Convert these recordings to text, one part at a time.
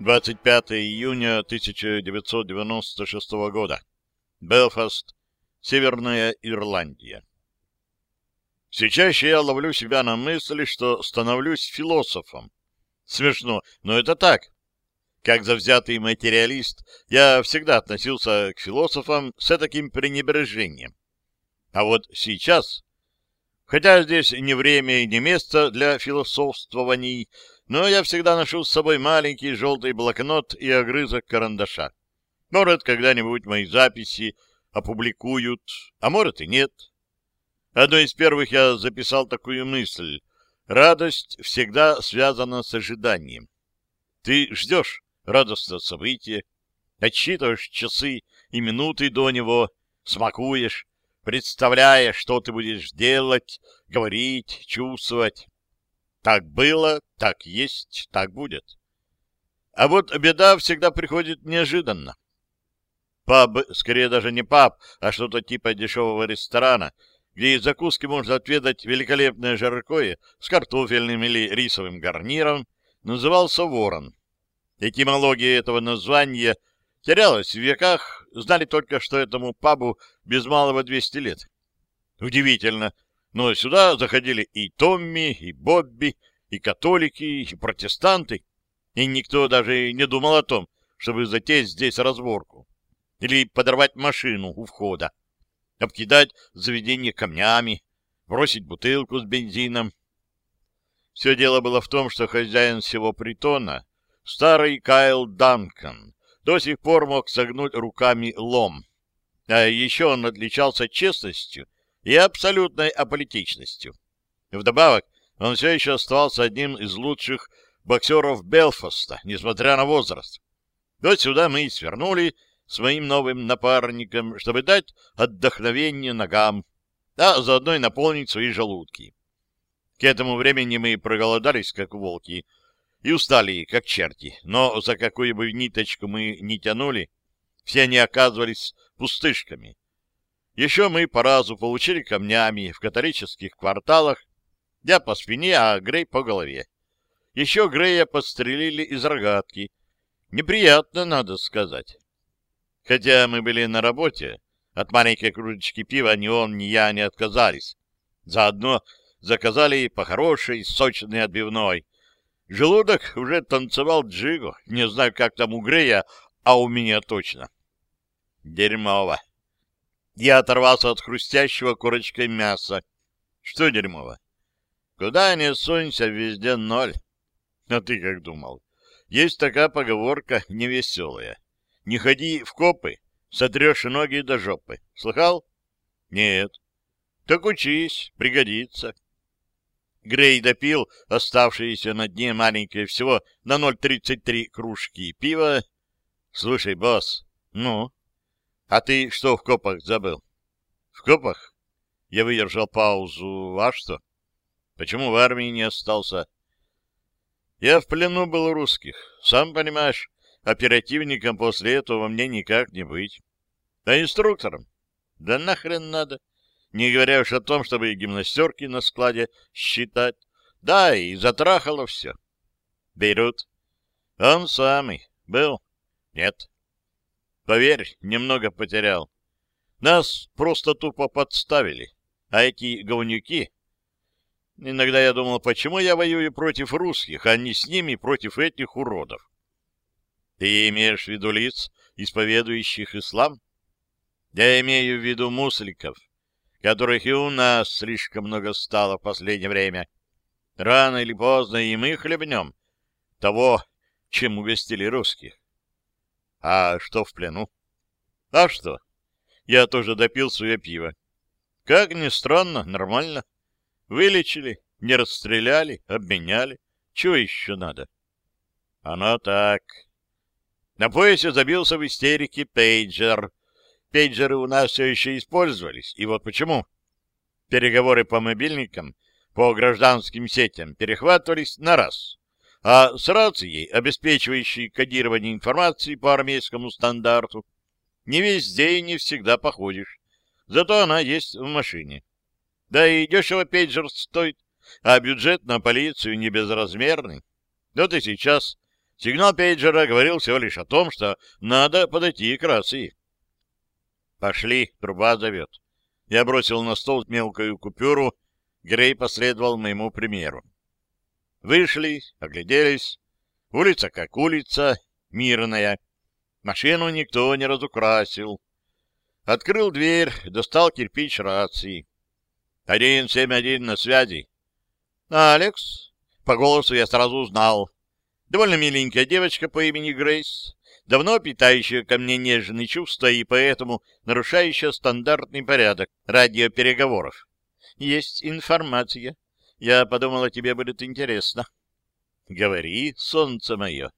25 июня 1996 года. Белфаст, Северная Ирландия. Чаще я ловлю себя на мысли, что становлюсь философом. Смешно, но это так. Как завзятый материалист, я всегда относился к философам с таким пренебрежением. А вот сейчас, хотя здесь не время и не место для философствований, но я всегда ношу с собой маленький желтый блокнот и огрызок карандаша. Может, когда-нибудь мои записи опубликуют, а может и нет. Одной из первых я записал такую мысль. Радость всегда связана с ожиданием. Ты ждешь радостного события, отсчитываешь часы и минуты до него, смакуешь, представляя, что ты будешь делать, говорить, чувствовать. Так было, так есть, так будет. А вот беда всегда приходит неожиданно. Паб, скорее даже не паб, а что-то типа дешевого ресторана, где из закуски можно отведать великолепное жаркое с картофельным или рисовым гарниром, назывался «Ворон». Этимология этого названия терялась в веках, знали только, что этому пабу без малого 200 лет. Удивительно, но сюда заходили и Томми, и Бобби, и католики, и протестанты, и никто даже не думал о том, чтобы затеять здесь разборку или подорвать машину у входа, обкидать заведение камнями, бросить бутылку с бензином. Все дело было в том, что хозяин всего притона, старый Кайл Данкан, до сих пор мог согнуть руками лом, а еще он отличался честностью и абсолютной аполитичностью. Вдобавок, он все еще оставался одним из лучших боксеров Белфаста, несмотря на возраст. Вот сюда мы и свернули с моим новым напарником, чтобы дать отдохновение ногам, а заодно и наполнить свои желудки. К этому времени мы проголодались, как волки, и устали, как черти, но за какую бы ниточку мы ни тянули, все они оказывались пустышками. Еще мы по разу получили камнями в католических кварталах, я по спине, а Грей по голове. Еще Грея подстрелили из рогатки. Неприятно, надо сказать. Хотя мы были на работе, от маленькой кружечки пива ни он, ни я не отказались. Заодно заказали по хорошей сочной отбивной. Желудок уже танцевал джигу, не знаю, как там у Грея, а у меня точно. Дерьмово. Я оторвался от хрустящего корочкой мяса. Что дерьмово? Куда ни сунься, везде ноль. А ты как думал? Есть такая поговорка невеселая. Не ходи в копы, сотрешь ноги до жопы. Слыхал? Нет. Так учись, пригодится. Грей допил оставшиеся на дне маленькое всего на 0,33 кружки пива. Слушай, босс, ну? А ты что в копах забыл? В копах? Я выдержал паузу. А что? Почему в армии не остался? Я в плену был у русских. Сам понимаешь, оперативником после этого мне никак не быть. А инструктором? Да нахрен надо. Не говоря уж о том, чтобы гимнастерки на складе считать. Да, и затрахало все. Бейрут. Он самый. Был? Нет. Поверь, немного потерял. Нас просто тупо подставили. А эти говнюки Иногда я думал, почему я воюю против русских, а не с ними против этих уродов. Ты имеешь в виду лиц, исповедующих ислам? Я имею в виду мусликов, которых и у нас слишком много стало в последнее время. Рано или поздно и мы хлебнем того, чем угостили русских. А что в плену? А что? Я тоже допил свое пиво. Как ни странно, нормально. Вылечили, не расстреляли, обменяли. Чего еще надо? Оно так. На поясе забился в истерике пейджер. Пейджеры у нас все еще использовались. И вот почему. Переговоры по мобильникам, по гражданским сетям перехватывались на раз. А с рацией, обеспечивающей кодирование информации по армейскому стандарту, не везде и не всегда походишь. Зато она есть в машине. Да и дешево пейджер стоит, а бюджет на полицию не безразмерный. Вот и сейчас Сигнал пейджера говорил всего лишь о том, что надо подойти к рации. «Пошли, труба зовет». Я бросил на стол мелкую купюру, Грей последовал моему примеру. Вышли, огляделись. Улица как улица, мирная. Машину никто не разукрасил. Открыл дверь, достал кирпич рации. «Один семь один на связи». «Алекс?» По голосу я сразу узнал. Довольно миленькая девочка по имени Грейс, давно питающая ко мне нежные чувства и поэтому нарушающая стандартный порядок радиопереговоров. Есть информация. Я подумала, тебе будет интересно. Говори, солнце мое.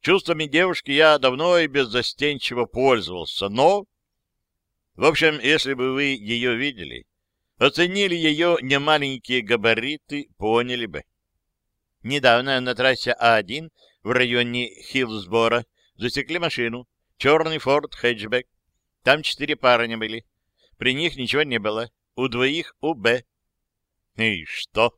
Чувствами девушки я давно и беззастенчиво пользовался, но... В общем, если бы вы ее видели, оценили ее немаленькие габариты, поняли бы. Недавно на трассе А1 в районе Хиллсбора засекли машину. Черный форд хэтчбэк. Там четыре парня были. При них ничего не было. У двоих УБ. И что?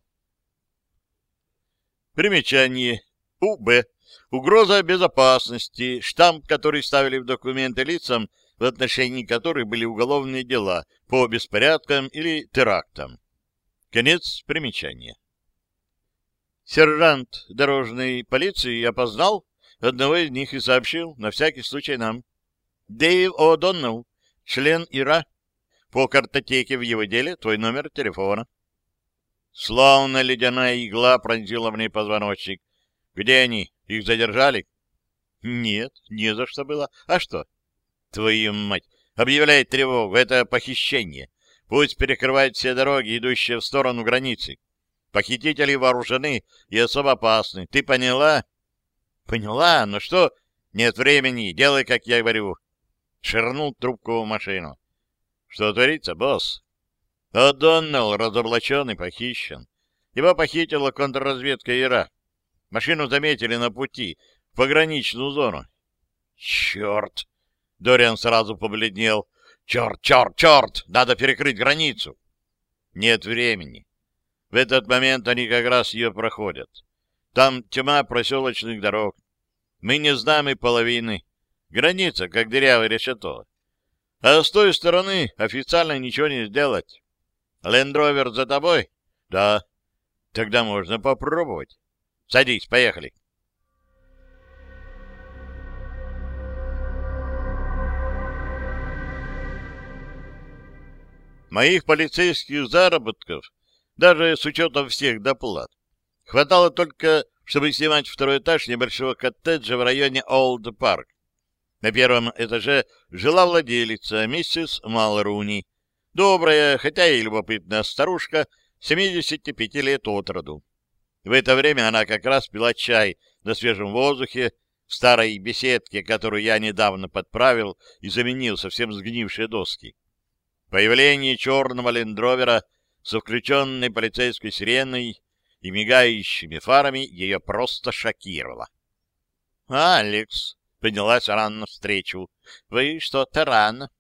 Примечание. УБ. Угроза безопасности. Штамп, который ставили в документы лицам, в отношении которых были уголовные дела по беспорядкам или терактам. Конец примечания. Сержант дорожной полиции опознал одного из них и сообщил, на всякий случай нам. Дэйв О'Доннелл, член ИРА. По картотеке в его деле твой номер телефона. Словно ледяная игла пронзила мне позвоночник. Где они? Их задержали? Нет, не за что было. А что? Твою мать! Объявляет тревогу. Это похищение. Пусть перекрывают все дороги, идущие в сторону границы. Похитители вооружены и особо опасны. Ты поняла? Поняла, но что? Нет времени, делай, как я говорю. Ширнул трубку в машину. Что творится, босс? О'Доннелл разоблачен и похищен. Его похитила контрразведка Ира. Машину заметили на пути, в пограничную зону. Черт! Дориан сразу побледнел. Черт, черт, черт! Надо перекрыть границу. Нет времени. В этот момент они как раз ее проходят. Там тьма проселочных дорог. Мы не знаем и половины. Граница, как дырявое решето. А с той стороны официально ничего не сделать. Лендровер за тобой? Да. Тогда можно попробовать. Садись, поехали. Моих полицейских заработков даже с учетом всех доплат. Хватало только, чтобы снимать второй этаж небольшого коттеджа в районе Олд Парк. На первом этаже жила владелица, миссис Малруни, добрая, хотя и любопытная старушка, 75 лет от роду. В это время она как раз пила чай на свежем воздухе в старой беседке, которую я недавно подправил и заменил совсем сгнившие доски. Появление черного лендровера — с включенной полицейской сиреной и мигающими фарами ее просто шокировало. «Алекс!» — поднялась рано встречу. «Вы что-то рано».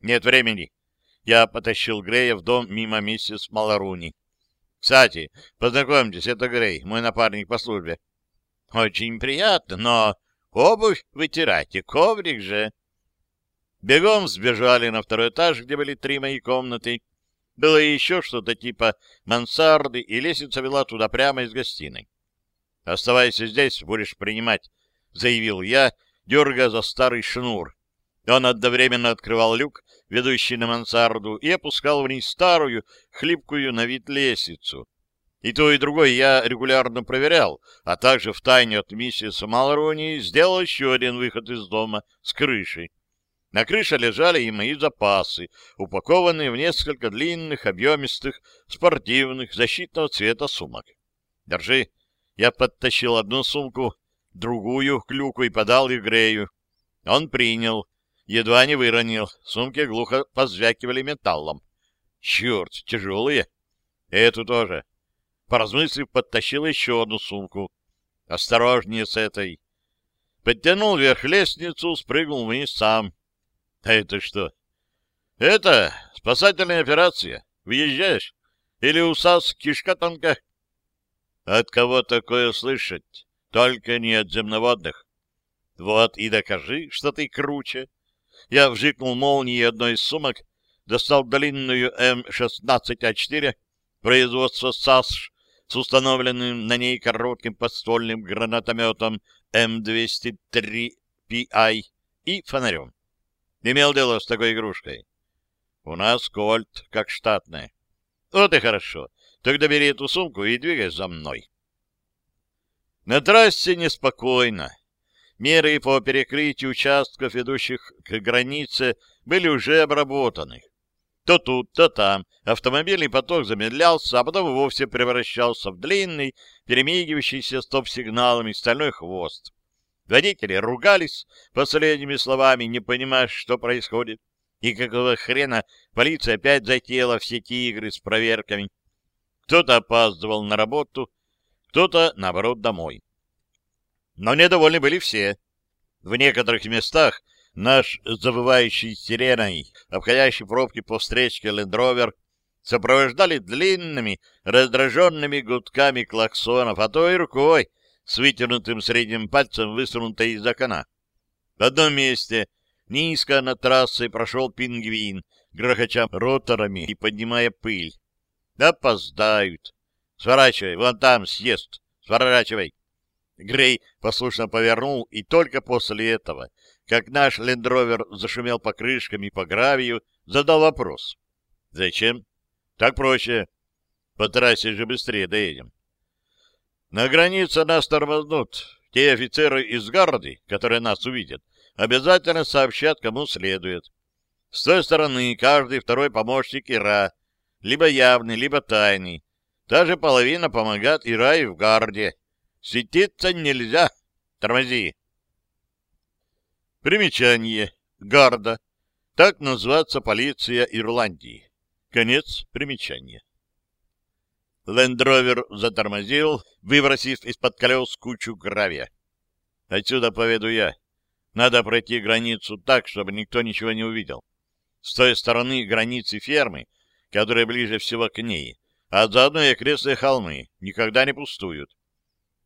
«Нет времени». Я потащил Грея в дом мимо миссис Маларуни. «Кстати, познакомьтесь, это Грей, мой напарник по службе». «Очень приятно, но обувь вытирайте, коврик же». Бегом сбежали на второй этаж, где были три мои комнаты, было еще что-то типа мансарды, и лестница вела туда прямо из гостиной. «Оставайся здесь, будешь принимать», — заявил я, дергая за старый шнур. Он одновременно открывал люк, ведущий на мансарду, и опускал вниз старую, хлипкую на вид лестницу. И то, и другое я регулярно проверял, а также в тайне от миссис Малрони сделал еще один выход из дома с крышей. На крыше лежали и мои запасы, упакованные в несколько длинных, объемистых, спортивных, защитного цвета сумок. Держи. Я подтащил одну сумку, другую клюку и подал их Грею. Он принял. Едва не выронил. Сумки глухо позвякивали металлом. Черт, тяжелые. Эту тоже. Поразмыслив, подтащил еще одну сумку. Осторожнее с этой. Подтянул вверх лестницу, спрыгнул вниз сам. А это что? Это спасательная операция. Въезжаешь? Или у САС кишка тонка? От кого такое слышать? только не от земноводных. Вот и докажи, что ты круче. Я вжикнул молнией одной из сумок, достал длинную М-16А4, производства САСШ, с установленным на ней коротким подствольным гранатометом М-203PI и фонарем. Имел дело с такой игрушкой. У нас кольт, как штатная. Вот и хорошо. Тогда бери эту сумку и двигай за мной. На трассе неспокойно. Меры по перекрытию участков, ведущих к границе, были уже обработаны. То тут, то там автомобильный поток замедлялся, а потом вовсе превращался в длинный, перемигивающийся стоп-сигналами стальной хвост. Водители ругались последними словами, не понимая, что происходит. И какого хрена полиция опять затеяла все эти игры с проверками. Кто-то опаздывал на работу, кто-то, наоборот, домой. Но недовольны были все. В некоторых местах наш завывающий сиреной, обходящий пробки по встречке лендровер, сопровождали длинными, раздраженными гудками клаксонов, а то и рукой, с вытянутым средним пальцем, высунутой из окна. В одном месте низко над трассой прошел пингвин, грохоча роторами и поднимая пыль. Опоздают. Сворачивай, вон там съест. Сворачивай. Грей послушно повернул, и только после этого, как наш лендровер зашумел покрышками по гравию, задал вопрос. «Зачем?» «Так проще. По трассе же быстрее доедем». «На границе нас тормознут. Те офицеры из гарды, которые нас увидят, обязательно сообщат, кому следует. С той стороны каждый второй помощник Ира, либо явный, либо тайный. Та же половина помогает Ира и в гарде». Светиться нельзя. Тормози. Примечание. Гарда. Так называется полиция Ирландии. Конец примечания. Лендровер затормозил, выбросив из-под колес кучу гравия. Отсюда поведу я. Надо пройти границу так, чтобы никто ничего не увидел. С той стороны границы фермы, которая ближе всего к ней, а заодно и окрестные холмы, никогда не пустуют.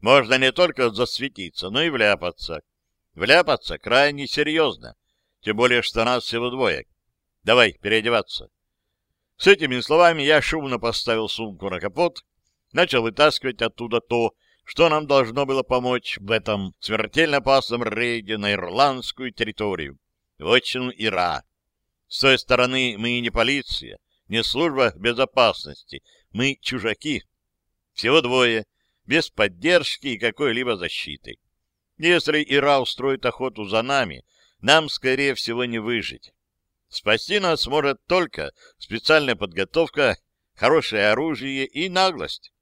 Можно не только засветиться, но и вляпаться. Вляпаться крайне серьезно, тем более, что нас всего двое. Давай, переодеваться. С этими словами я шумно поставил сумку на капот, начал вытаскивать оттуда то, что нам должно было помочь в этом смертельно опасном рейде на ирландскую территорию, в отчину Ира. С той стороны мы не полиция, не служба безопасности, мы чужаки. Всего двое — без поддержки и какой-либо защиты. Если Ира устроит охоту за нами, нам, скорее всего, не выжить. Спасти нас может только специальная подготовка, хорошее оружие и наглость.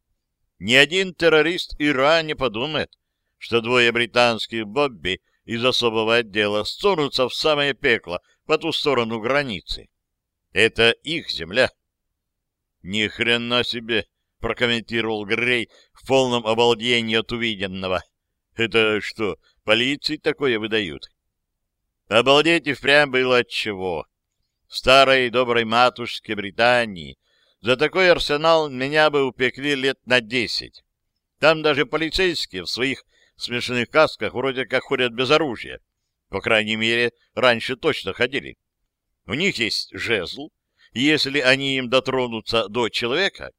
Ни один террорист Ира не подумает, что двое британских Бобби из особого отдела сцунутся в самое пекло по ту сторону границы. Это их земля. Ни хрена себе! — прокомментировал Грей в полном обалдении от увиденного. «Это что, полиции такое выдают?» Обалдеть и впрямь было от чего. В старой доброй матушке Британии за такой арсенал меня бы упекли лет на десять. Там даже полицейские в своих смешанных касках вроде как ходят без оружия. По крайней мере, раньше точно ходили. У них есть жезл, и если они им дотронутся до человека,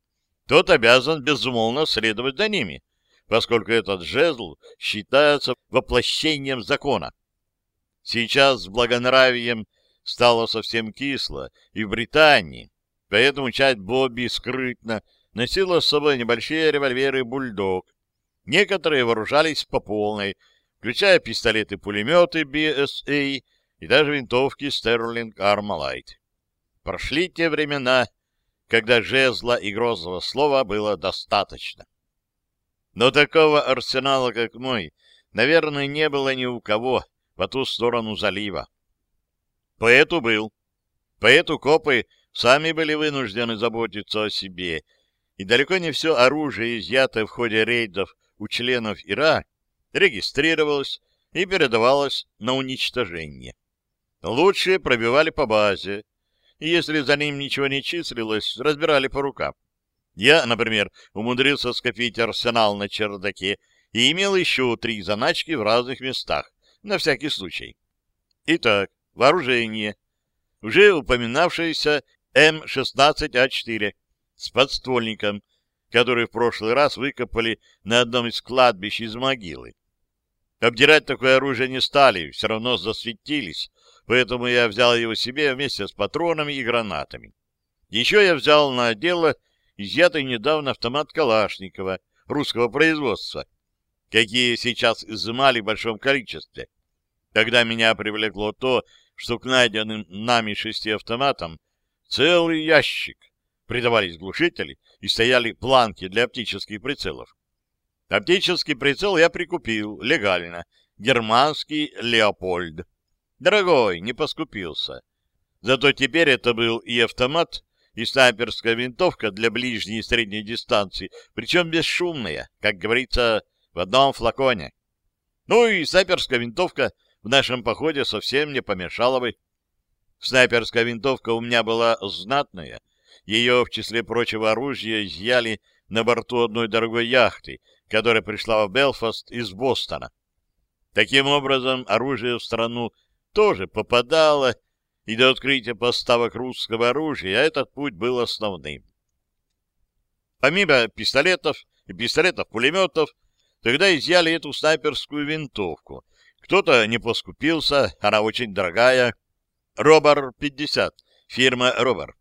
тот обязан безумолвно следовать за ними, поскольку этот жезл считается воплощением закона. Сейчас с благонравием стало совсем кисло и в Британии, поэтому часть Бобби скрытно носила с собой небольшие револьверы «Бульдог». Некоторые вооружались по полной, включая пистолеты-пулеметы BSA и даже винтовки Sterling Armalite. Прошли те времена, когда жезла и грозного слова было достаточно. Но такого арсенала, как мой, наверное, не было ни у кого по ту сторону залива. Поэту был. Поэту копы сами были вынуждены заботиться о себе, и далеко не все оружие, изъятое в ходе рейдов у членов ИРА, регистрировалось и передавалось на уничтожение. Лучшие пробивали по базе, и если за ним ничего не числилось, разбирали по рукам. Я, например, умудрился скопить арсенал на чердаке и имел еще три заначки в разных местах, на всякий случай. Итак, вооружение. Уже упоминавшееся М-16А4 с подствольником, который в прошлый раз выкопали на одном из кладбищ из могилы. Обдирать такое оружие не стали, все равно засветились, поэтому я взял его себе вместе с патронами и гранатами. Еще я взял на дело изъятый недавно автомат Калашникова русского производства, какие сейчас изымали в большом количестве. Тогда меня привлекло то, что к найденным нами шести автоматам целый ящик придавались глушители и стояли планки для оптических прицелов. Оптический прицел я прикупил легально. Германский «Леопольд». Дорогой, не поскупился. Зато теперь это был и автомат, и снайперская винтовка для ближней и средней дистанции, причем бесшумная, как говорится, в одном флаконе. Ну и снайперская винтовка в нашем походе совсем не помешала бы. Снайперская винтовка у меня была знатная. Ее, в числе прочего оружия, изъяли на борту одной дорогой яхты, которая пришла в Белфаст из Бостона. Таким образом, оружие в страну тоже попадало, и до открытия поставок русского оружия этот путь был основным. Помимо пистолетов и пистолетов-пулеметов, тогда изъяли эту снайперскую винтовку. Кто-то не поскупился, она очень дорогая. Робар-50, фирма Робар.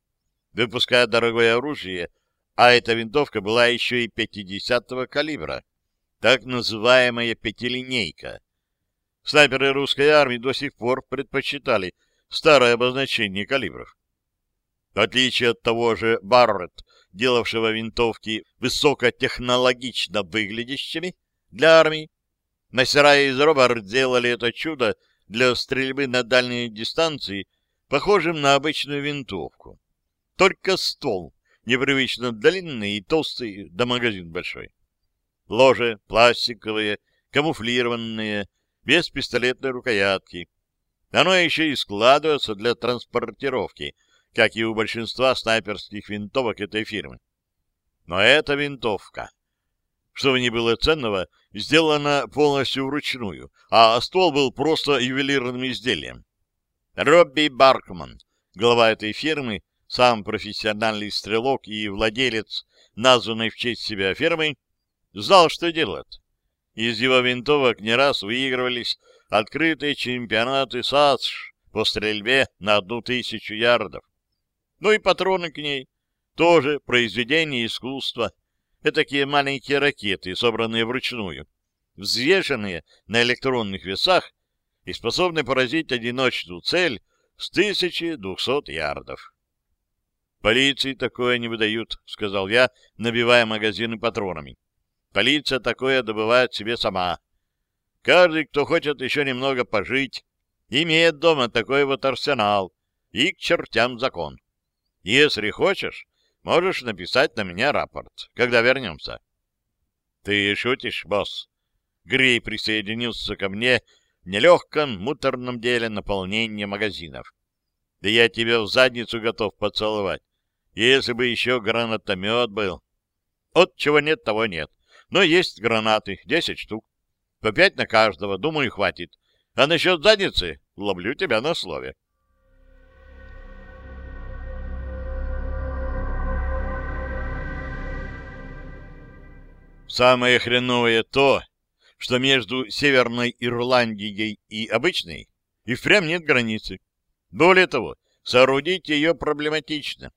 Выпуская дорогое оружие, а эта винтовка была еще и 50-го калибра, так называемая пятилинейка. Снайперы русской армии до сих пор предпочитали старое обозначение калибров. В отличие от того же Барретт, делавшего винтовки высокотехнологично выглядящими для армии, мастера из Робар сделали это чудо для стрельбы на дальней дистанции похожим на обычную винтовку. Только ствол непривычно длинный и толстый, да магазин большой. Ложе пластиковые, камуфлированные, без пистолетной рукоятки. Оно еще и складывается для транспортировки, как и у большинства снайперских винтовок этой фирмы. Но эта винтовка, что в ней было ценного, сделана полностью вручную, а ствол был просто ювелирным изделием. Робби Баркман, глава этой фирмы, сам профессиональный стрелок и владелец названной в честь себя фермы, знал, что делать. Из его винтовок не раз выигрывались открытые чемпионаты САСШ по стрельбе на одну тысячу ярдов. Ну и патроны к ней. Тоже произведение искусства. Такие маленькие ракеты, собранные вручную, взвешенные на электронных весах и способные поразить одиночную цель с 1200 ярдов. «Полиции такое не выдают», — сказал я, набивая магазины патронами. «Полиция такое добывает себе сама. Каждый, кто хочет еще немного пожить, имеет дома такой вот арсенал, и к чертям закон. Если хочешь, можешь написать на меня рапорт, когда вернемся». «Ты шутишь, босс?» Грей присоединился ко мне в нелегком, муторном деле наполнения магазинов. «Да я тебя в задницу готов поцеловать. Если бы еще гранатомет был. От чего нет, того нет. Но есть гранаты, десять штук. По пять на каждого, думаю, хватит. А насчет задницы ловлю тебя на слове. Самое хреновое то, что между Северной Ирландией и обычной и впрямь нет границы. Более того, соорудить ее проблематично.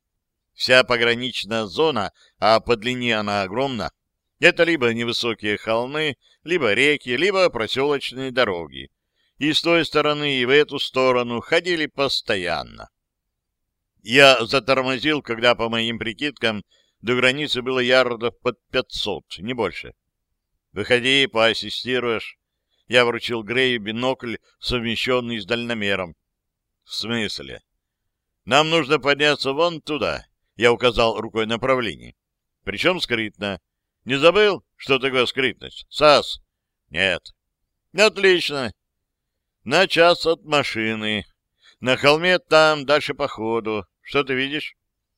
Вся пограничная зона, а по длине она огромна, это либо невысокие холмы, либо реки, либо проселочные дороги. И с той стороны, и в эту сторону ходили постоянно. Я затормозил, когда, по моим прикидкам, до границы было ярдов под пятьсот, не больше. «Выходи, поассистируешь». Я вручил Грею бинокль, совмещенный с дальномером. «В смысле?» «Нам нужно подняться вон туда, я указал рукой направление. Причем скрытно. Не забыл, что такое скрытность? САС? Нет. Отлично. На час от машины. На холме там, дальше по ходу. Что ты видишь?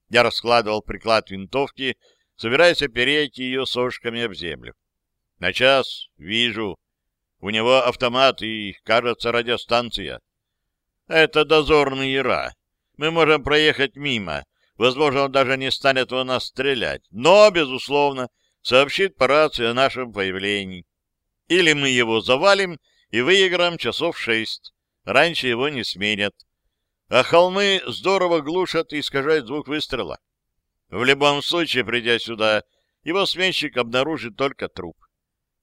Я раскладывал приклад винтовки, собираясь опереть ее сошками об землю. На час, вижу. У него автомат и, кажется, радиостанция. Это дозорный Ира. Мы можем проехать мимо. Возможно, он даже не станет в нас стрелять. Но, безусловно, сообщит по рации о нашем появлении. Или мы его завалим и выиграем часов шесть. Раньше его не сменят. А холмы здорово глушат и искажают звук выстрела. В любом случае, придя сюда, его сменщик обнаружит только труп.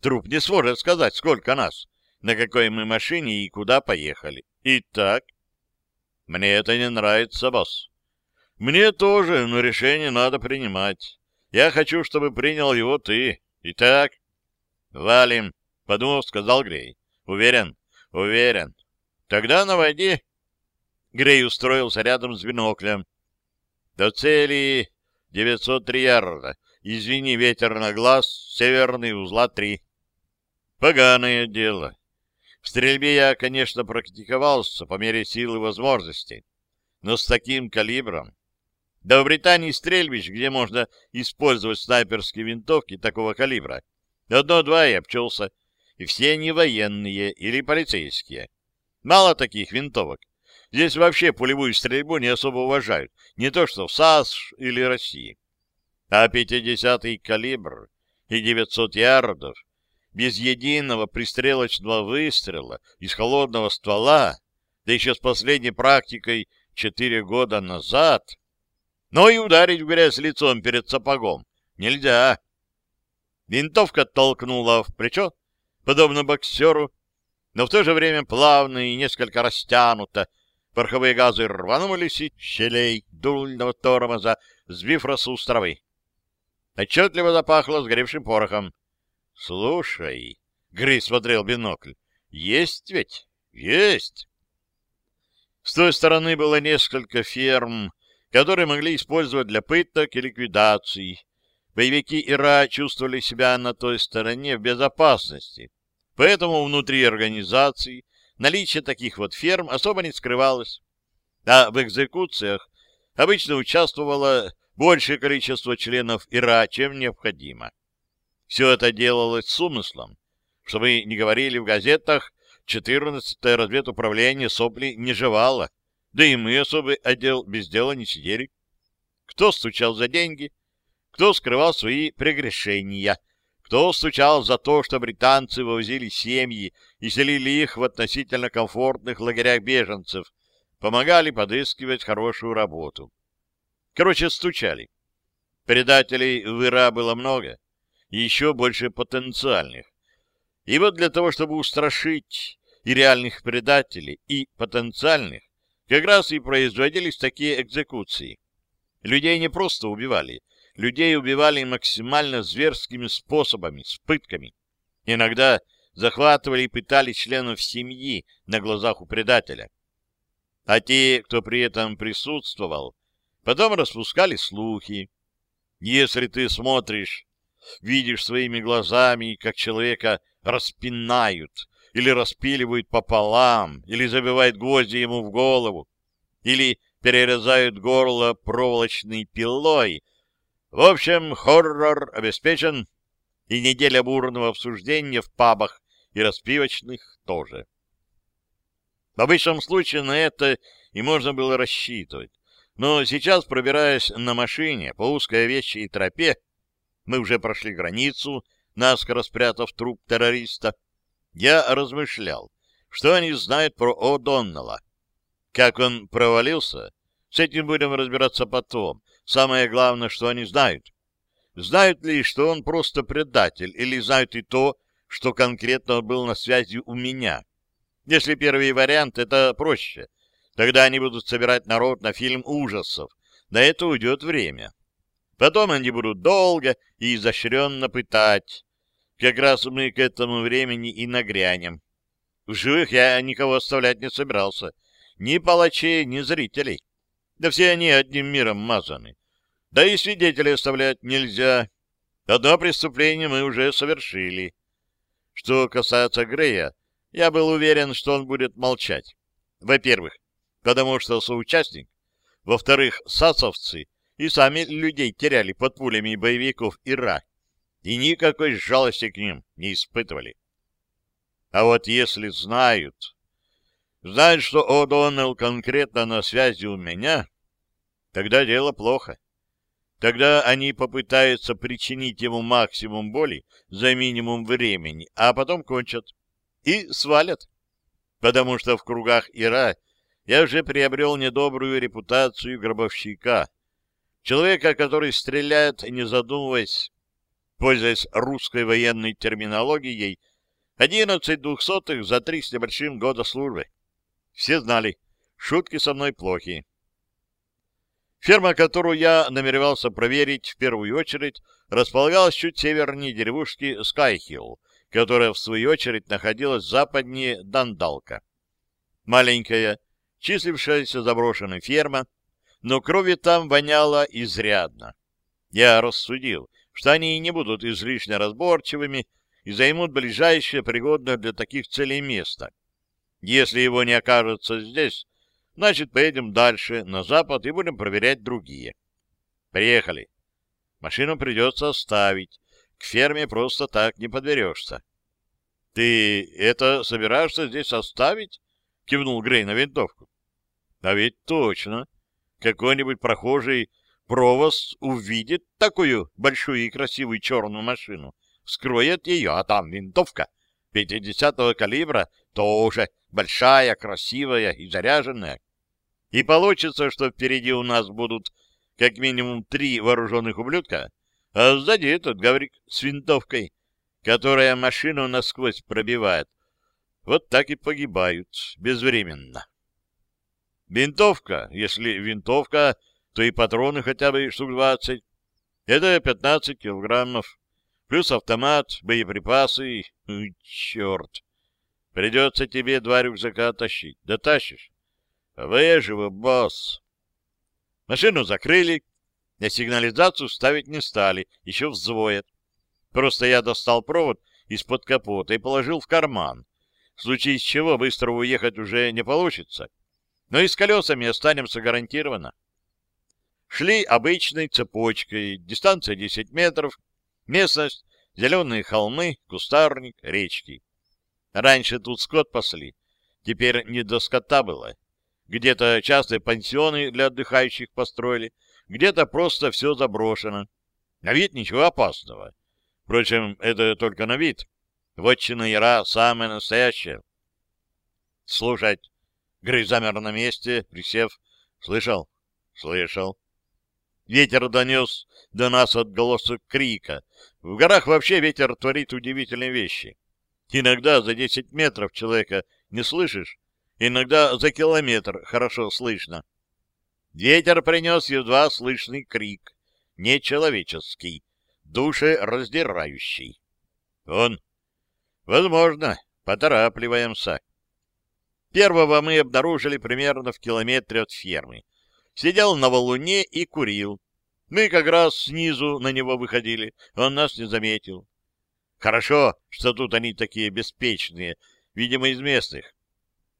Труп не сможет сказать, сколько нас, на какой мы машине и куда поехали. Итак, мне это не нравится, босс. Мне тоже, но решение надо принимать. Я хочу, чтобы принял его ты. Итак, валим, подумав, сказал Грей. Уверен? Уверен. Тогда наводи. Грей устроился рядом с биноклем. До цели 903 ярда. Извини, ветер на глаз, северный узла 3. Поганое дело. В стрельбе я, конечно, практиковался по мере сил и возможностей, но с таким калибром... Да в Британии стрельбищ, где можно использовать снайперские винтовки такого калибра, одно-два и обчелся, и все они военные или полицейские. Мало таких винтовок. Здесь вообще пулевую стрельбу не особо уважают, не то что в САС или России. А 50-й калибр и 900 ярдов без единого пристрелочного выстрела из холодного ствола, да еще с последней практикой четыре года назад, но и ударить в грязь лицом перед сапогом нельзя. Винтовка толкнула в плечо, подобно боксеру, но в то же время плавно и несколько растянуто. Пороховые газы рванулись из щелей дульного тормоза, сбив росу с травы. Отчетливо запахло сгоревшим порохом. Слушай, Грей смотрел бинокль. Есть ведь? Есть. С той стороны было несколько ферм, которые могли использовать для пыток и ликвидаций. Боевики Ира чувствовали себя на той стороне в безопасности, поэтому внутри организации наличие таких вот ферм особо не скрывалось. А в экзекуциях обычно участвовало большее количество членов Ира, чем необходимо. Все это делалось с умыслом, чтобы не говорили в газетах, 14-е разведуправление сопли не жевало, да и мы особый отдел без дела не сидели. Кто стучал за деньги, кто скрывал свои прегрешения, кто стучал за то, что британцы вывозили семьи и селили их в относительно комфортных лагерях беженцев, помогали подыскивать хорошую работу. Короче, стучали. Предателей в Ира было много, еще больше потенциальных. И вот для того, чтобы устрашить и реальных предателей, и потенциальных, как раз и производились такие экзекуции. Людей не просто убивали, людей убивали максимально зверскими способами, с пытками. Иногда захватывали и пытали членов семьи на глазах у предателя. А те, кто при этом присутствовал, потом распускали слухи. Если ты смотришь видишь своими глазами, как человека распинают или распиливают пополам, или забивают гвозди ему в голову, или перерезают горло проволочной пилой. В общем, хоррор обеспечен, и неделя бурного обсуждения в пабах и распивочных тоже. В обычном случае на это и можно было рассчитывать. Но сейчас, пробираясь на машине по узкой овечьей тропе, мы уже прошли границу, наскоро спрятав труп террориста. Я размышлял, что они знают про О'Доннелла. Как он провалился, с этим будем разбираться потом. Самое главное, что они знают. Знают ли, что он просто предатель, или знают и то, что конкретно был на связи у меня? Если первый вариант, это проще. Тогда они будут собирать народ на фильм ужасов. На это уйдет время. Потом они будут долго и изощренно пытать. Как раз мы к этому времени и нагрянем. В живых я никого оставлять не собирался. Ни палачей, ни зрителей. Да все они одним миром мазаны. Да и свидетелей оставлять нельзя. Одно преступление мы уже совершили. Что касается Грея, я был уверен, что он будет молчать. Во-первых, потому что соучастник. Во-вторых, сасовцы — и сами людей теряли под пулями боевиков Ира. И никакой жалости к ним не испытывали. А вот если знают, знают, что О'Доннелл конкретно на связи у меня, тогда дело плохо. Тогда они попытаются причинить ему максимум боли за минимум времени, а потом кончат и свалят. Потому что в кругах Ира я уже приобрел недобрую репутацию гробовщика, человека, который стреляет, не задумываясь, пользуясь русской военной терминологией, одиннадцать двухсотых за три с небольшим года службы. Все знали, шутки со мной плохи. Ферма, которую я намеревался проверить в первую очередь, располагалась чуть севернее деревушки Скайхилл, которая, в свою очередь, находилась западнее Дандалка. Маленькая, числившаяся заброшенная ферма, но крови там воняло изрядно. Я рассудил, что они не будут излишне разборчивыми и займут ближайшее пригодное для таких целей место. Если его не окажется здесь, значит, поедем дальше, на запад, и будем проверять другие. Приехали. Машину придется оставить. К ферме просто так не подберешься. — Ты это собираешься здесь оставить? — кивнул Грей на винтовку. — А ведь точно. Какой-нибудь прохожий провоз увидит такую большую и красивую черную машину, вскроет ее, а там винтовка 50-го калибра, тоже большая, красивая и заряженная. И получится, что впереди у нас будут как минимум три вооруженных ублюдка, а сзади этот гаврик с винтовкой, которая машину насквозь пробивает. Вот так и погибают безвременно. Винтовка, если винтовка, то и патроны хотя бы штук двадцать. Это пятнадцать килограммов. Плюс автомат, боеприпасы. Черт! Придется тебе два рюкзака тащить. Дотащишь? Выживу, босс. Машину закрыли, на сигнализацию ставить не стали, еще взвоет. Просто я достал провод из-под капота и положил в карман. В случае чего быстро уехать уже не получится. Но и с колесами останемся гарантированно. Шли обычной цепочкой, дистанция 10 метров, местность, зеленые холмы, кустарник, речки. Раньше тут скот пасли, теперь не до скота было. Где-то частые пансионы для отдыхающих построили, где-то просто все заброшено. На вид ничего опасного. Впрочем, это только на вид. Вотчина Яра самая настоящая. Слушать. Замер на месте, присев. Слышал? Слышал. Ветер донес до нас отголосок крика. В горах вообще ветер творит удивительные вещи. Иногда за десять метров человека не слышишь, Иногда за километр хорошо слышно. Ветер принес едва слышный крик, нечеловеческий, душераздирающий. Он. Возможно, поторапливаемся. Первого мы обнаружили примерно в километре от фермы. Сидел на валуне и курил. Мы как раз снизу на него выходили, он нас не заметил. Хорошо, что тут они такие беспечные, видимо, из местных.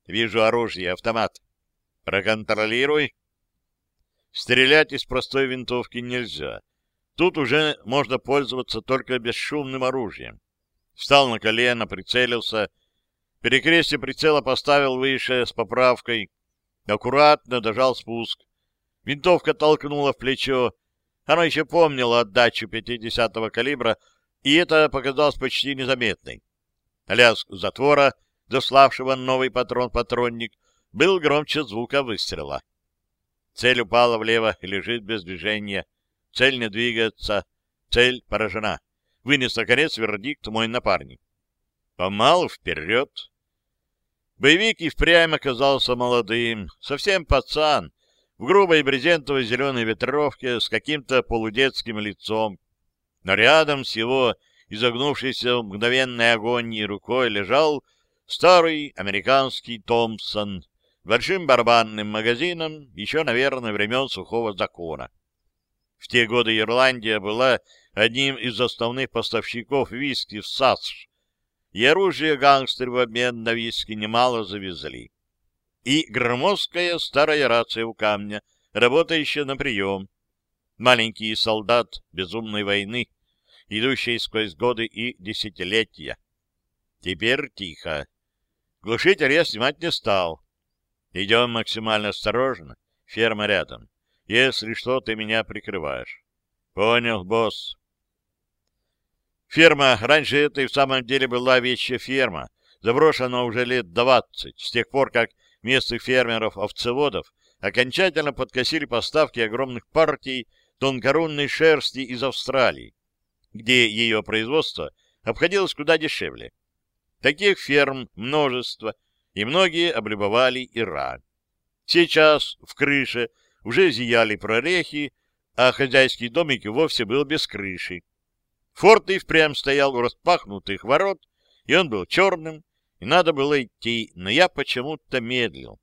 Вижу оружие, автомат. Проконтролируй. Стрелять из простой винтовки нельзя. Тут уже можно пользоваться только бесшумным оружием. Встал на колено, прицелился. Перекрестие прицела поставил выше с поправкой. Аккуратно дожал спуск. Винтовка толкнула в плечо. Она еще помнила отдачу 50-го калибра, и это показалось почти незаметной. Лязг затвора — дославшего новый патрон-патронник, был громче звука выстрела. Цель упала влево и лежит без движения. Цель не двигается. Цель поражена. Вынес, наконец, вердикт мой напарник. Помалу вперед. Боевик и впрямь оказался молодым, совсем пацан, в грубой брезентовой зеленой ветровке с каким-то полудетским лицом. Но рядом с его изогнувшейся в мгновенной агонии рукой лежал Старый американский Томпсон, большим барабанным магазином, еще, наверное, времен сухого закона. В те годы Ирландия была одним из основных поставщиков виски в САСШ, и оружие гангстеры в обмен на виски немало завезли. И громоздкая старая рация у камня, работающая на прием. Маленький солдат безумной войны, идущей сквозь годы и десятилетия. Теперь тихо. Глушитель я снимать не стал. Идем максимально осторожно. Ферма рядом. Если что, ты меня прикрываешь. Понял, босс. Ферма раньше это и в самом деле была овечья ферма, заброшена уже лет двадцать, с тех пор, как местных фермеров-овцеводов окончательно подкосили поставки огромных партий тонкорунной шерсти из Австралии, где ее производство обходилось куда дешевле. Таких ферм множество, и многие облюбовали Иран. Сейчас в крыше уже зияли прорехи, а хозяйский домик и вовсе был без крыши. Форт и впрямь стоял у распахнутых ворот, и он был черным, и надо было идти, но я почему-то медлил.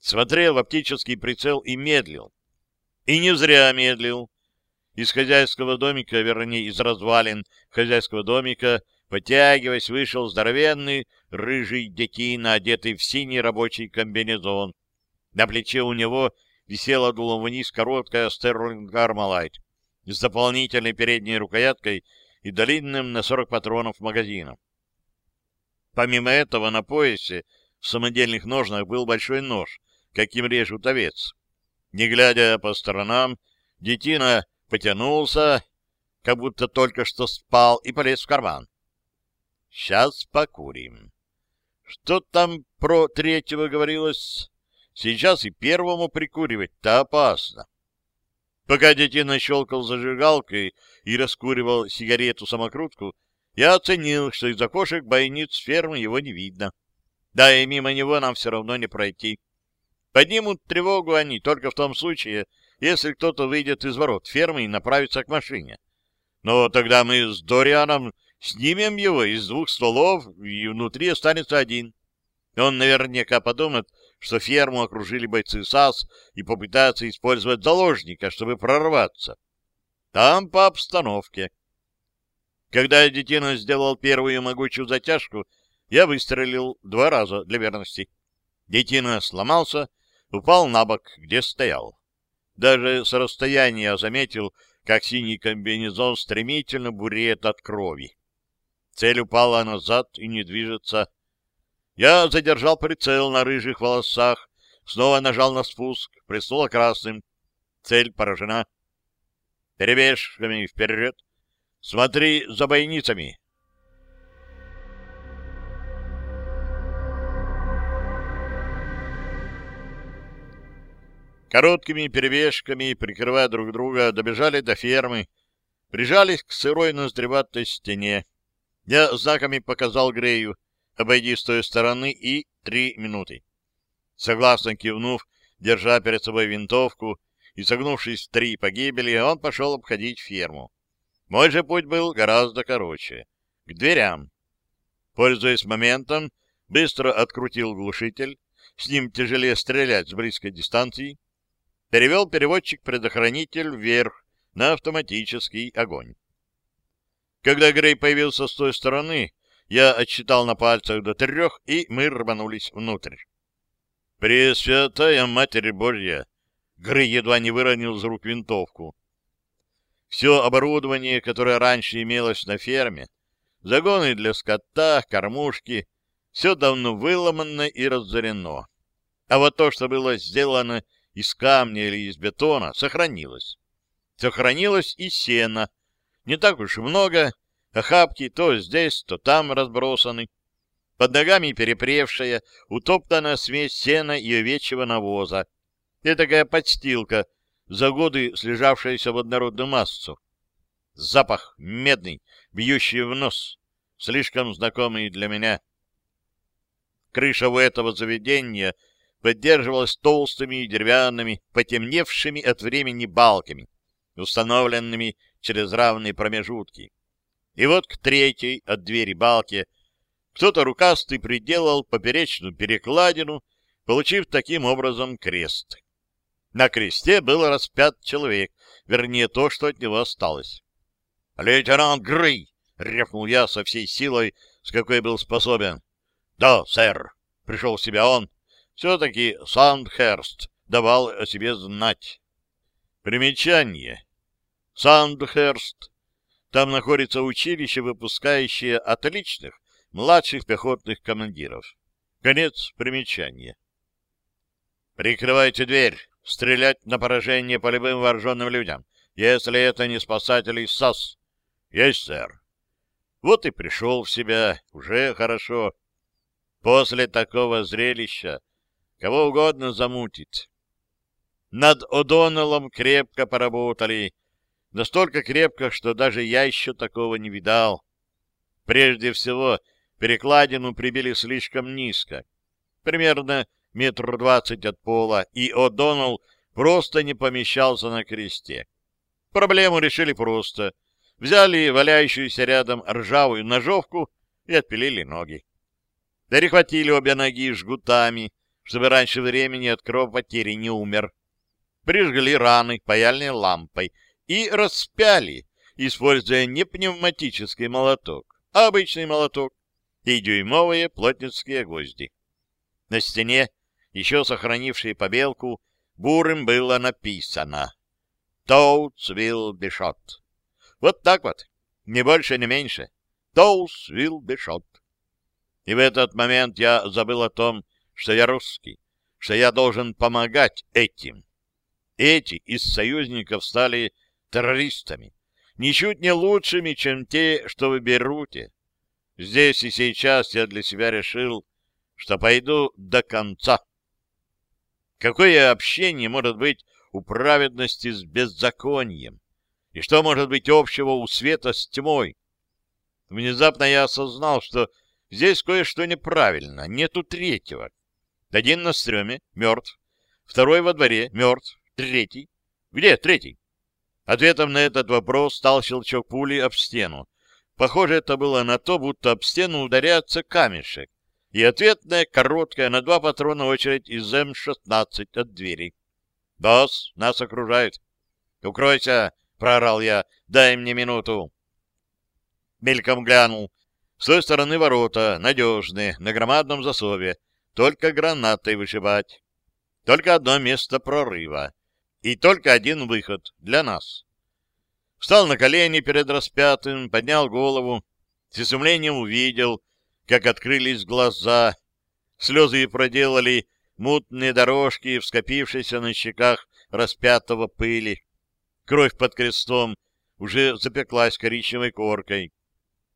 Смотрел в оптический прицел и медлил. И не зря медлил. Из хозяйского домика, вернее, из развалин хозяйского домика, потягиваясь, вышел здоровенный рыжий детина, одетый в синий рабочий комбинезон. На плече у него висела дулом вниз короткая Стерлинг Армалайт с дополнительной передней рукояткой и длинным на 40 патронов магазином. Помимо этого на поясе в самодельных ножнах был большой нож, каким режут овец. Не глядя по сторонам, детина потянулся, как будто только что спал, и полез в карман. Сейчас покурим. Что там про третьего говорилось? Сейчас и первому прикуривать-то опасно. Пока детина щелкал зажигалкой и раскуривал сигарету-самокрутку, я оценил, что из окошек бойниц фермы его не видно. Да и мимо него нам все равно не пройти. Поднимут тревогу они только в том случае, если кто-то выйдет из ворот фермы и направится к машине. Но тогда мы с Дорианом снимем его из двух стволов, и внутри останется один. Он наверняка подумает, что ферму окружили бойцы САС и попытается использовать заложника, чтобы прорваться. Там по обстановке. Когда детина сделал первую могучую затяжку, я выстрелил два раза для верности. Детина сломался, упал на бок, где стоял. Даже с расстояния заметил, как синий комбинезон стремительно буреет от крови. Цель упала назад и не движется. Я задержал прицел на рыжих волосах, снова нажал на спуск, приснула красным. Цель поражена. Перебежками вперед. Смотри за бойницами. Короткими перебежками, прикрывая друг друга, добежали до фермы, прижались к сырой ноздреватой стене. Я знаками показал Грею — обойди с той стороны и три минуты. Согласно кивнув, держа перед собой винтовку и согнувшись в три погибели, он пошел обходить ферму. Мой же путь был гораздо короче. К дверям. Пользуясь моментом, быстро открутил глушитель, с ним тяжелее стрелять с близкой дистанции, перевел переводчик-предохранитель вверх на автоматический огонь. Когда Грей появился с той стороны, я отсчитал на пальцах до трех, и мы рванулись внутрь. «Пресвятая Матерь Божья!» Гры едва не выронил из рук винтовку. Все оборудование, которое раньше имелось на ферме, загоны для скота, кормушки, все давно выломано и разорено. А вот то, что было сделано из камня или из бетона, сохранилось. Сохранилось и сено. Не так уж много, Охапки то здесь, то там разбросаны. Под ногами перепревшая, утоптанная смесь сена и овечьего навоза. И такая подстилка, за годы слежавшаяся в однородную массу. Запах медный, бьющий в нос, слишком знакомый для меня. Крыша у этого заведения поддерживалась толстыми деревянными, потемневшими от времени балками, установленными через равные промежутки. И вот к третьей от двери балке кто-то рукастый приделал поперечную перекладину, получив таким образом крест. На кресте был распят человек, вернее, то, что от него осталось. — Лейтенант Грей! — рявкнул я со всей силой, с какой был способен. — Да, сэр! — пришел в себя он. Все-таки Сандхерст давал о себе знать. Примечание. Сандхерст Там находится училище, выпускающее отличных младших пехотных командиров. Конец примечания. Прикрывайте дверь. Стрелять на поражение по любым вооруженным людям, если это не спасатели САС. Есть, сэр. Вот и пришел в себя. Уже хорошо. После такого зрелища кого угодно замутит. Над О'Доннеллом крепко поработали. Настолько крепко, что даже я еще такого не видал. Прежде всего, перекладину прибили слишком низко. Примерно метр двадцать от пола, и О'Доннелл просто не помещался на кресте. Проблему решили просто. Взяли валяющуюся рядом ржавую ножовку и отпилили ноги. Перехватили обе ноги жгутами, чтобы раньше времени от кровопотери не умер. Прижгли раны паяльной лампой и распяли, используя не пневматический молоток, а обычный молоток и дюймовые плотницкие гвозди. На стене, еще сохранившей побелку, бурым было написано «Toads will be shot». Вот так вот, не больше, не меньше. «Toads will be shot». И в этот момент я забыл о том, что я русский, что я должен помогать этим. Эти из союзников стали террористами, ничуть не лучшими, чем те, что вы берете. Здесь и сейчас я для себя решил, что пойду до конца. Какое общение может быть у праведности с беззаконием? И что может быть общего у света с тьмой? Внезапно я осознал, что Здесь кое-что неправильно, нету третьего. Один на стреме, мертв. Второй во дворе, мертв. Третий. Где третий? Ответом на этот вопрос стал щелчок пули об стену. Похоже, это было на то, будто об стену ударяется камешек. И ответная, короткая, на два патрона очередь из М-16 от двери. «Босс, нас окружают». «Укройся!» — проорал я. «Дай мне минуту». Мельком глянул с той стороны ворота, надежные, на громадном засове, только гранатой вышибать. Только одно место прорыва. И только один выход для нас. Встал на колени перед распятым, поднял голову, с изумлением увидел, как открылись глаза. Слезы проделали мутные дорожки, вскопившиеся на щеках распятого пыли. Кровь под крестом уже запеклась коричневой коркой.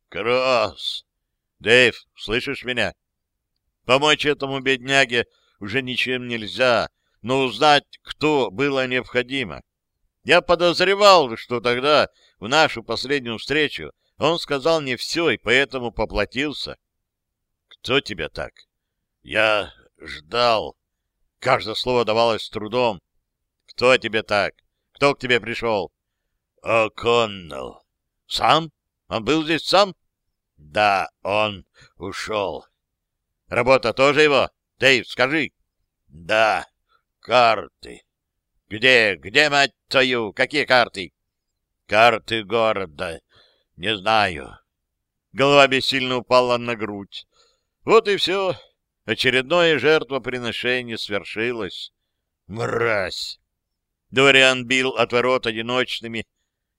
Кросс! Дэйв, слышишь меня? Помочь этому бедняге уже ничем нельзя, но узнать, кто, было необходимо. Я подозревал, что тогда, в нашу последнюю встречу, он сказал не все и поэтому поплатился. Кто тебя так? Я ждал. Каждое слово давалось с трудом. Кто тебе так? Кто к тебе пришел? О'Коннелл. Сам? Он был здесь сам? Да, он ушел. Работа тоже его? Дэйв, скажи. Да, карты. Где, где, мать твою, какие карты? Карты города. Не знаю. Голова бессильно упала на грудь. Вот и все. Очередное жертвоприношение свершилось. Мразь! Дориан бил от ворот одиночными.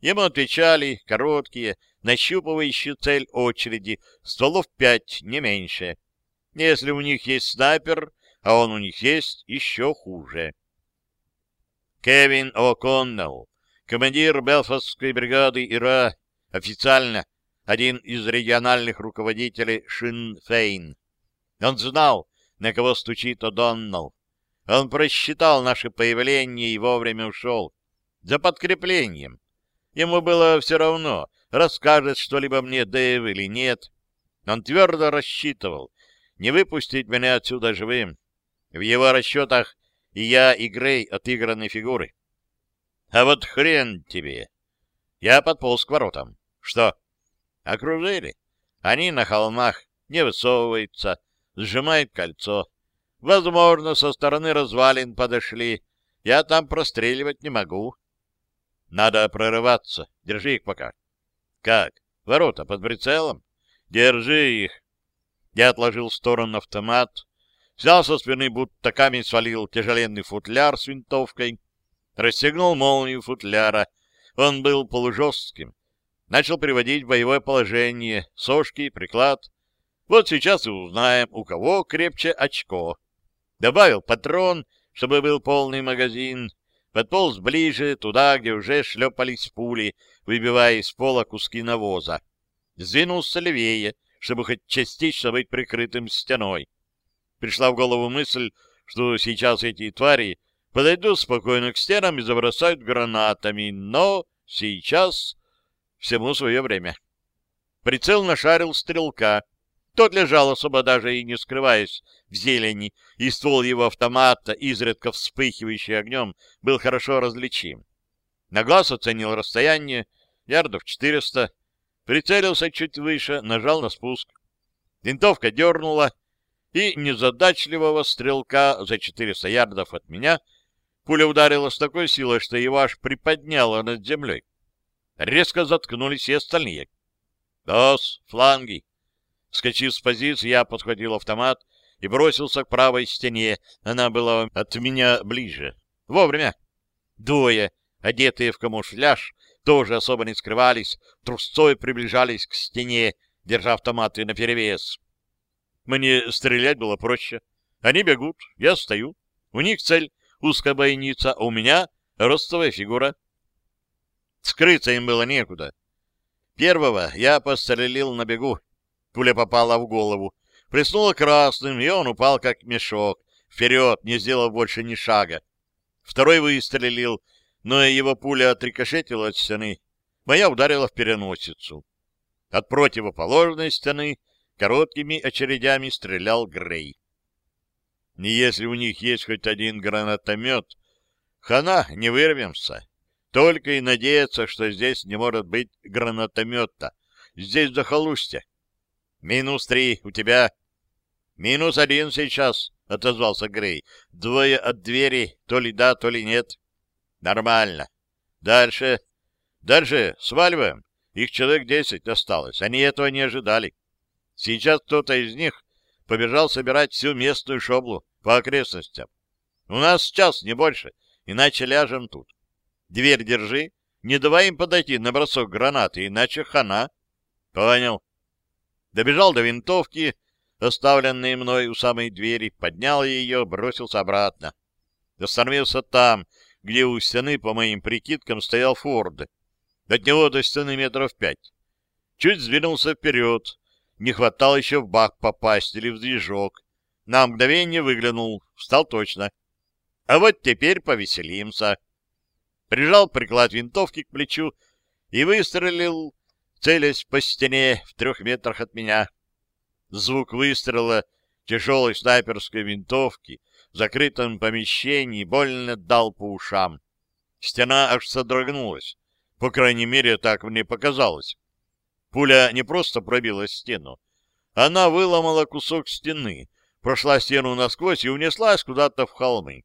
Ему отвечали короткие, нащупывающие цель очереди, стволов пять, не меньше. Если у них есть снайпер, а он у них есть, еще хуже. Кевин О'Коннелл, командир Белфастской бригады ИРА, официально один из региональных руководителей Шин Фейн. Он знал, на кого стучит О'Доннелл. Он просчитал наше появление и вовремя ушел. За подкреплением. Ему было все равно, расскажет что-либо мне Дэйв или нет. Он твердо рассчитывал не выпустить меня отсюда живым. В его расчетах и я, и Грей отыграны фигуры. А вот хрен тебе. Я подполз к воротам. Что? Окружили. Они на холмах, не высовываются, сжимают кольцо. Возможно, со стороны развалин подошли. Я там простреливать не могу. Надо прорываться. Держи их пока. Как? Ворота под прицелом? Держи их. Я отложил в сторону автомат, взял со спины, будто камень свалил тяжеленный футляр с винтовкой, расстегнул молнию футляра. Он был полужестким. Начал приводить в боевое положение сошки, приклад. Вот сейчас и узнаем, у кого крепче очко. Добавил патрон, чтобы был полный магазин. Подполз ближе, туда, где уже шлепались пули, выбивая из пола куски навоза. Сдвинулся левее, чтобы хоть частично быть прикрытым стеной. Пришла в голову мысль, что сейчас эти твари подойдут спокойно к стенам и забросают гранатами, но сейчас всему свое время. Прицел нашарил стрелка. Тот лежал особо даже и не скрываясь в зелени, и ствол его автомата, изредка вспыхивающий огнем, был хорошо различим. На глаз оценил расстояние, ярдов 400, прицелился чуть выше, нажал на спуск. Винтовка дернула, и незадачливого стрелка за 400 ярдов от меня пуля ударила с такой силой, что его аж приподняло над землей. Резко заткнулись и остальные. «Дос, фланги!» Скочив с позиции, я подхватил автомат и бросился к правой стене. Она была от меня ближе. Вовремя. Двое, одетые в камуфляж, тоже особо не скрывались, трусцой приближались к стене, держа автоматы наперевес. Мне стрелять было проще. Они бегут, я стою. У них цель — узкая бойница, а у меня — ростовая фигура. Скрыться им было некуда. Первого я пострелил на бегу. Пуля попала в голову. Плеснула красным, и он упал как мешок. Вперед, не сделав больше ни шага. Второй выстрелил, но его пуля отрикошетила от стены. Моя ударила в переносицу. От противоположной стены короткими очередями стрелял Грей. И если у них есть хоть один гранатомет, хана, не вырвемся. Только и надеяться, что здесь не может быть гранатомета. Здесь захолустье. Минус три у тебя. Минус один сейчас, — отозвался Грей. Двое от двери, то ли да, то ли нет. Нормально. Дальше. Дальше сваливаем. Их человек десять осталось. Они этого не ожидали. Сейчас кто-то из них побежал собирать всю местную шоблу по окрестностям. У нас час, не больше, иначе ляжем тут. Дверь держи, не давай им подойти на бросок гранаты, иначе хана. Понял. Добежал до винтовки, оставленной мной у самой двери, поднял ее, бросился обратно. Остановился там, где у стены, по моим прикидкам, стоял Форд. От него до стены метров пять. Чуть сдвинулся вперед, не хватало еще в бак попасть или в движок. На мгновение выглянул, встал точно. А вот теперь повеселимся. Прижал приклад винтовки к плечу и выстрелил, целясь по стене в трех метрах от меня. Звук выстрела тяжелой снайперской винтовки в закрытом помещении больно дал по ушам. Стена аж содрогнулась. По крайней мере, так мне показалось. Пуля не просто пробила стену. Она выломала кусок стены, прошла стену насквозь и унеслась куда-то в холмы.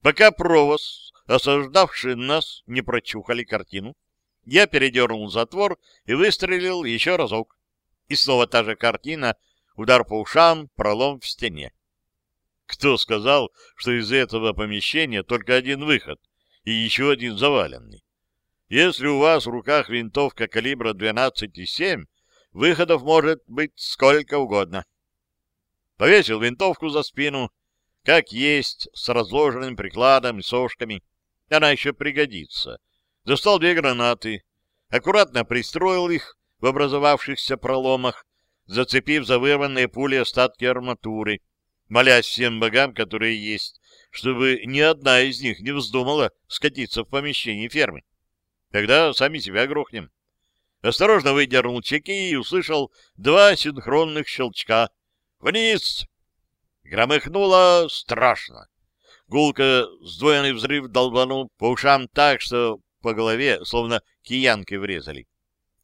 Пока провоз, осаждавший нас, не прочухали картину, я передернул затвор и выстрелил еще разок. И снова та же картина, удар по ушам, пролом в стене. Кто сказал, что из этого помещения только один выход и еще один заваленный? Если у вас в руках винтовка калибра 12,7, выходов может быть сколько угодно. Повесил винтовку за спину, как есть, с разложенным прикладом и сошками. Она еще пригодится. Достал две гранаты, аккуратно пристроил их в образовавшихся проломах, зацепив за вырванные пули остатки арматуры, молясь всем богам, которые есть, чтобы ни одна из них не вздумала скатиться в помещение фермы. Тогда сами себя грохнем. Осторожно выдернул чеки и услышал два синхронных щелчка. «Вниз!» Громыхнуло страшно. Гулко сдвоенный взрыв долбанул по ушам так, что по голове словно киянки врезали.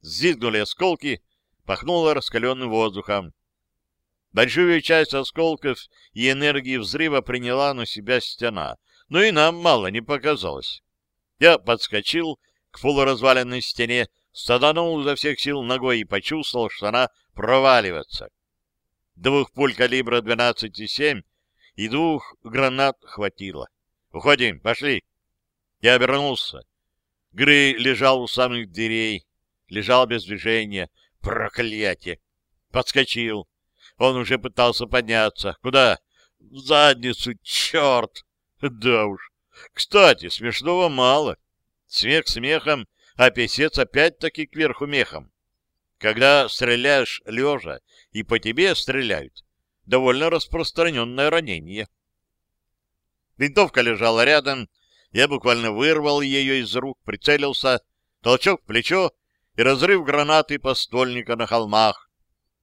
Зизгнули осколки, пахнуло раскаленным воздухом. Большую часть осколков и энергии взрыва приняла на себя стена, но и нам мало не показалось. Я подскочил, к полуразваленной стене, саданул изо всех сил ногой и почувствовал, что она проваливается. Двух пуль калибра 12,7 и двух гранат хватило. «Уходим, пошли!» Я обернулся. Грей лежал у самых дверей, лежал без движения. Проклятие! Подскочил. Он уже пытался подняться. Куда? В задницу, черт! Да уж. Кстати, смешного мало. Смех смехом, а песец опять-таки кверху мехом. Когда стреляешь лежа, и по тебе стреляют, довольно распространенное ранение. Винтовка лежала рядом, я буквально вырвал ее из рук, прицелился, толчок в плечо и разрыв гранаты поствольника на холмах.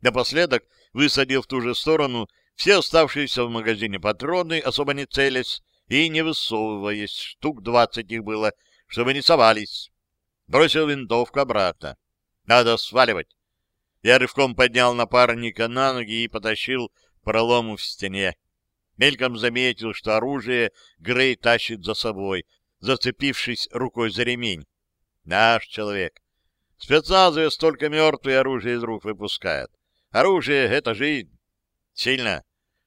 Напоследок высадил в ту же сторону все оставшиеся в магазине патроны, особо не целясь и не высовываясь, штук двадцать их было, чтобы не совались. Бросил винтовку обратно. Надо сваливать. Я рывком поднял напарника на ноги и потащил пролому в стене. Мельком заметил, что оружие Грей тащит за собой, зацепившись рукой за ремень. Наш человек. Спецназовец только мертвое оружие из рук выпускает. Оружие — это жизнь. Сильно.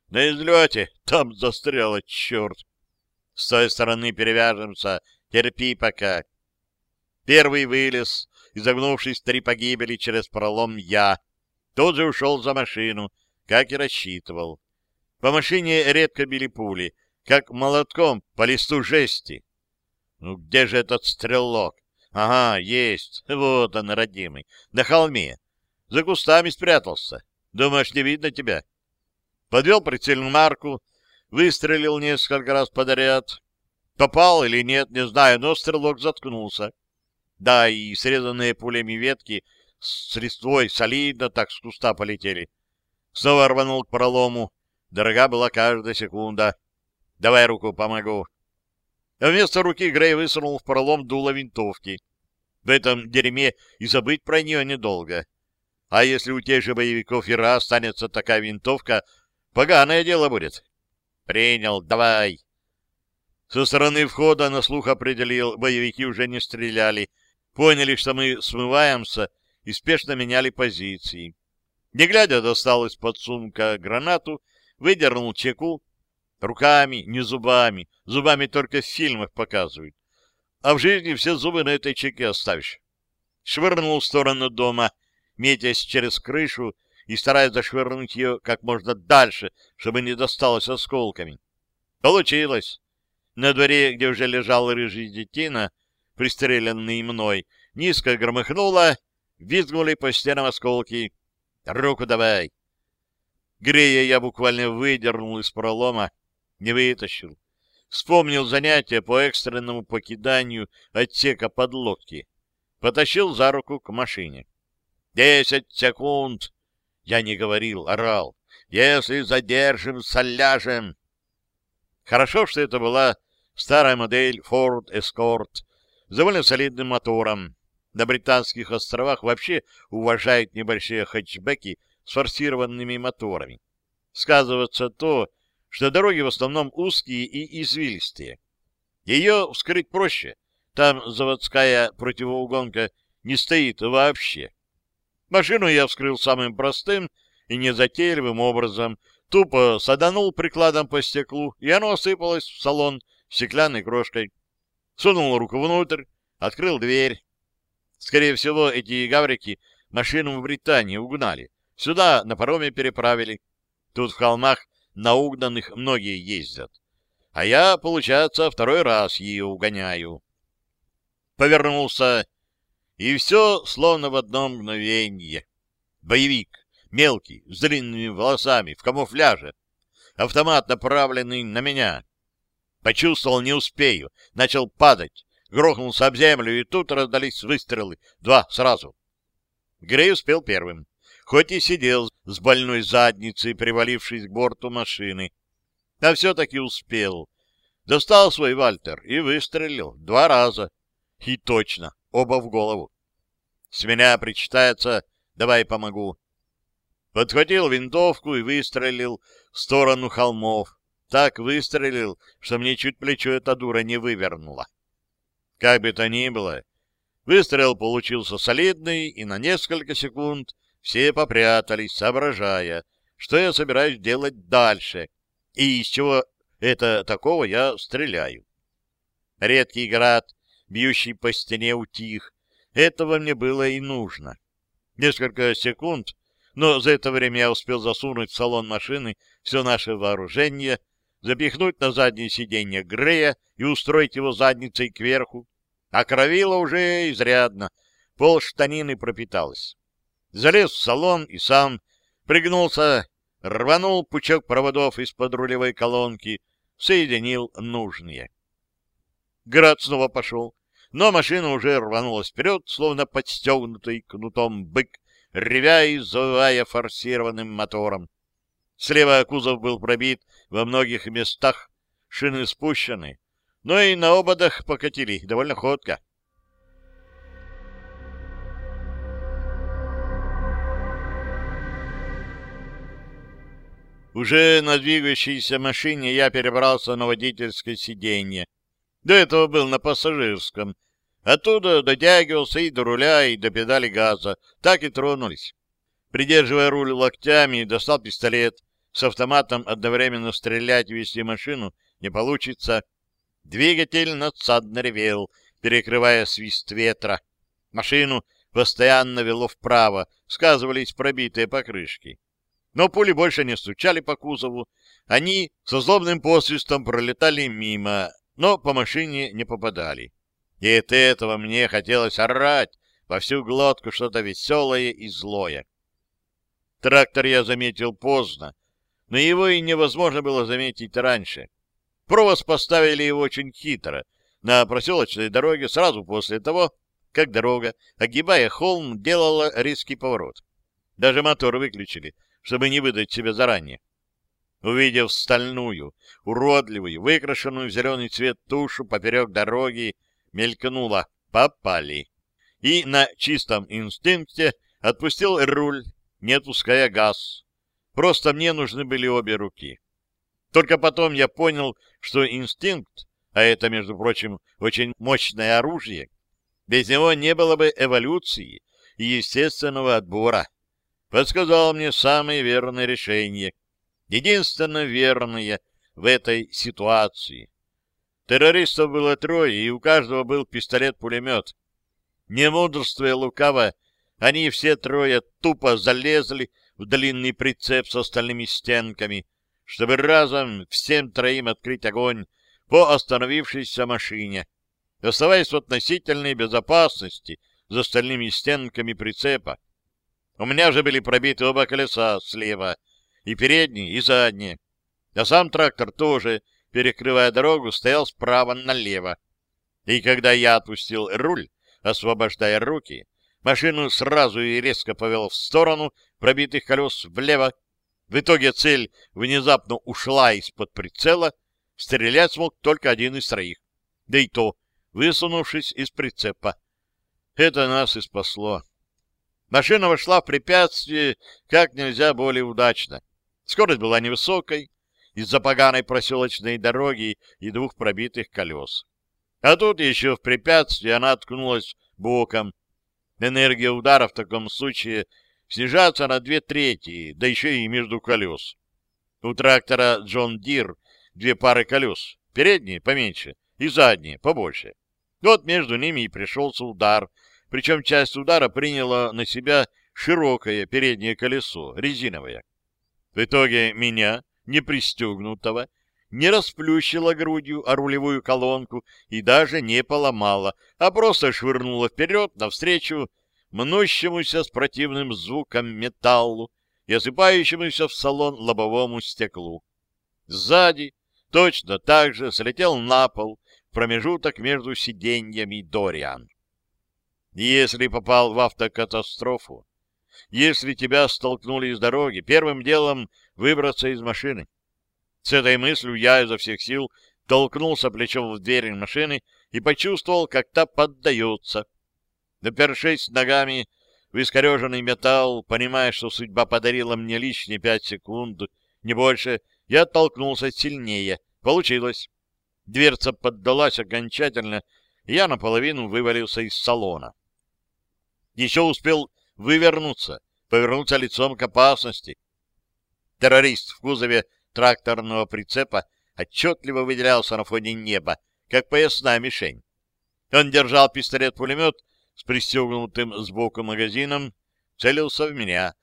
На излете там застряло, черт. С той стороны перевяжемся. Терпи пока. Первый вылез, изогнувшись три погибели через пролом я. Тот же ушел за машину, как и рассчитывал. По машине редко били пули, как молотком по листу жести. Ну где же этот стрелок? Ага, есть. Вот он, родимый. На холме. За кустами спрятался. Думаешь, не видно тебя? Подвел прицельную марку, выстрелил несколько раз подряд. Попал или нет, не знаю, но стрелок заткнулся. Да, и срезанные пулями ветки с листвой солидно так с куста полетели. Снова рванул к пролому. Дорога была каждая секунда. Давай руку помогу. А вместо руки Грей высунул в пролом дуло винтовки. В этом дерьме и забыть про нее недолго. А если у тех же боевиков Ира останется такая винтовка, поганое дело будет. Принял, давай. Со стороны входа на слух определил, боевики уже не стреляли, Поняли, что мы смываемся, и спешно меняли позиции. Не глядя, достал из-под сумка гранату, выдернул чеку. Руками, не зубами. Зубами только в фильмах показывают. А в жизни все зубы на этой чеке оставишь. Швырнул в сторону дома, метясь через крышу и стараясь зашвырнуть ее как можно дальше, чтобы не досталось осколками. Получилось. На дворе, где уже лежал рыжий детина, пристреленный мной, низко громыхнуло, визгнули по стенам осколки. «Руку давай!» Грея я буквально выдернул из пролома, не вытащил. Вспомнил занятие по экстренному покиданию отсека подлодки. Потащил за руку к машине. «Десять секунд!» Я не говорил, орал. «Если задержим, соляжем!» Хорошо, что это была старая модель Ford Escort с довольно солидным мотором. На Британских островах вообще уважают небольшие хэтчбеки с форсированными моторами. Сказывается то, что дороги в основном узкие и извилистые. Ее вскрыть проще. Там заводская противоугонка не стоит вообще. Машину я вскрыл самым простым и незатейливым образом. Тупо саданул прикладом по стеклу, и оно осыпалось в салон стеклянной крошкой сунул руку внутрь, открыл дверь. Скорее всего, эти гаврики машину в Британии угнали. Сюда на пароме переправили. Тут в холмах на угнанных многие ездят. А я, получается, второй раз ее угоняю. Повернулся, и все словно в одно мгновенье. Боевик, мелкий, с длинными волосами, в камуфляже. Автомат направленный на меня. Почувствовал, не успею. Начал падать. Грохнулся об землю, и тут раздались выстрелы. Два сразу. Грей успел первым. Хоть и сидел с больной задницей, привалившись к борту машины. А все-таки успел. Достал свой Вальтер и выстрелил. Два раза. И точно. Оба в голову. С меня причитается «давай помогу». Подхватил винтовку и выстрелил в сторону холмов так выстрелил, что мне чуть плечо эта дура не вывернула. Как бы то ни было, выстрел получился солидный, и на несколько секунд все попрятались, соображая, что я собираюсь делать дальше, и из чего это такого я стреляю. Редкий град бьющий по стене, утих. Этого мне было и нужно. Несколько секунд, но за это время я успел засунуть в салон машины все наше вооружение, запихнуть на заднее сиденье Грея и устроить его задницей кверху. А кровило уже изрядно, пол штанины пропиталось. Залез в салон и сам пригнулся, рванул пучок проводов из-под рулевой колонки, соединил нужные. Град снова пошел, но машина уже рванулась вперед, словно подстегнутый кнутом бык, ревя и завывая форсированным мотором. Слева кузов был пробит во многих местах, шины спущены, но и на ободах покатили довольно ходко. Уже на двигающейся машине я перебрался на водительское сиденье. До этого был на пассажирском. Оттуда дотягивался и до руля, и до педали газа. Так и тронулись. Придерживая руль локтями, достал пистолет. С автоматом одновременно стрелять и вести машину не получится. Двигатель надсадно ревел, перекрывая свист ветра. Машину постоянно вело вправо, сказывались пробитые покрышки. Но пули больше не стучали по кузову. Они со злобным посвистом пролетали мимо, но по машине не попадали. И от этого мне хотелось орать во всю глотку что-то веселое и злое. Трактор я заметил поздно, но его и невозможно было заметить раньше. Провоз поставили его очень хитро, на проселочной дороге сразу после того, как дорога, огибая холм, делала резкий поворот. Даже мотор выключили, чтобы не выдать себя заранее. Увидев стальную, уродливую, выкрашенную в зеленый цвет тушу поперек дороги, мелькнула «попали». И на чистом инстинкте отпустил руль, не отпуская газ. Просто мне нужны были обе руки. Только потом я понял, что инстинкт, а это, между прочим, очень мощное оружие, без него не было бы эволюции и естественного отбора. Подсказал мне самое верное решение — единственно верные в этой ситуации. Террористов было трое, и у каждого был пистолет-пулемет. Не мудрствуя лукаво, они все трое тупо залезли в длинный прицеп с остальными стенками, чтобы разом всем троим открыть огонь по остановившейся машине, оставаясь в относительной безопасности за остальными стенками прицепа. У меня же были пробиты оба колеса слева — и передние, и задние. А сам трактор тоже, перекрывая дорогу, стоял справа налево. И когда я отпустил руль, освобождая руки, машину сразу и резко повел в сторону пробитых колес влево. В итоге цель внезапно ушла из-под прицела, стрелять смог только один из троих. Да и то, высунувшись из прицепа. Это нас и спасло. Машина вошла в препятствие как нельзя более удачно. Скорость была невысокой из-за поганой проселочной дороги и двух пробитых колес. А тут еще в препятствие она ткнулась боком. Энергия удара в таком случае снижается на две трети, да еще и между колес. У трактора John Deere две пары колес, передние поменьше и задние побольше. Вот между ними и пришелся удар, причем часть удара приняла на себя широкое переднее колесо, резиновое. В итоге меня, не пристегнутого, не расплющило грудью о рулевую колонку и даже не поломала, а просто швырнуло вперед навстречу мнущемуся с противным звуком металлу и осыпающемуся в салон лобовому стеклу. Сзади точно так же слетел на пол промежуток между сиденьями Дориан. Если попал в автокатастрофу, если тебя столкнули с дороги, первым делом выбраться из машины. С этой мыслью я изо всех сил толкнулся плечом в дверь машины и почувствовал, как та поддается. Допершись ногами в искореженный металл, понимая, что судьба подарила мне лишние пять секунд, не больше, я оттолкнулся сильнее. Получилось. Дверца поддалась окончательно, и я наполовину вывалился из салона. Еще успел вывернуться, повернуться лицом к опасности. Террорист в кузове тракторного прицепа отчетливо выделялся на фоне неба, как поясная мишень. Он держал пистолет-пулемет с пристегнутым сбоку магазином, целился в меня,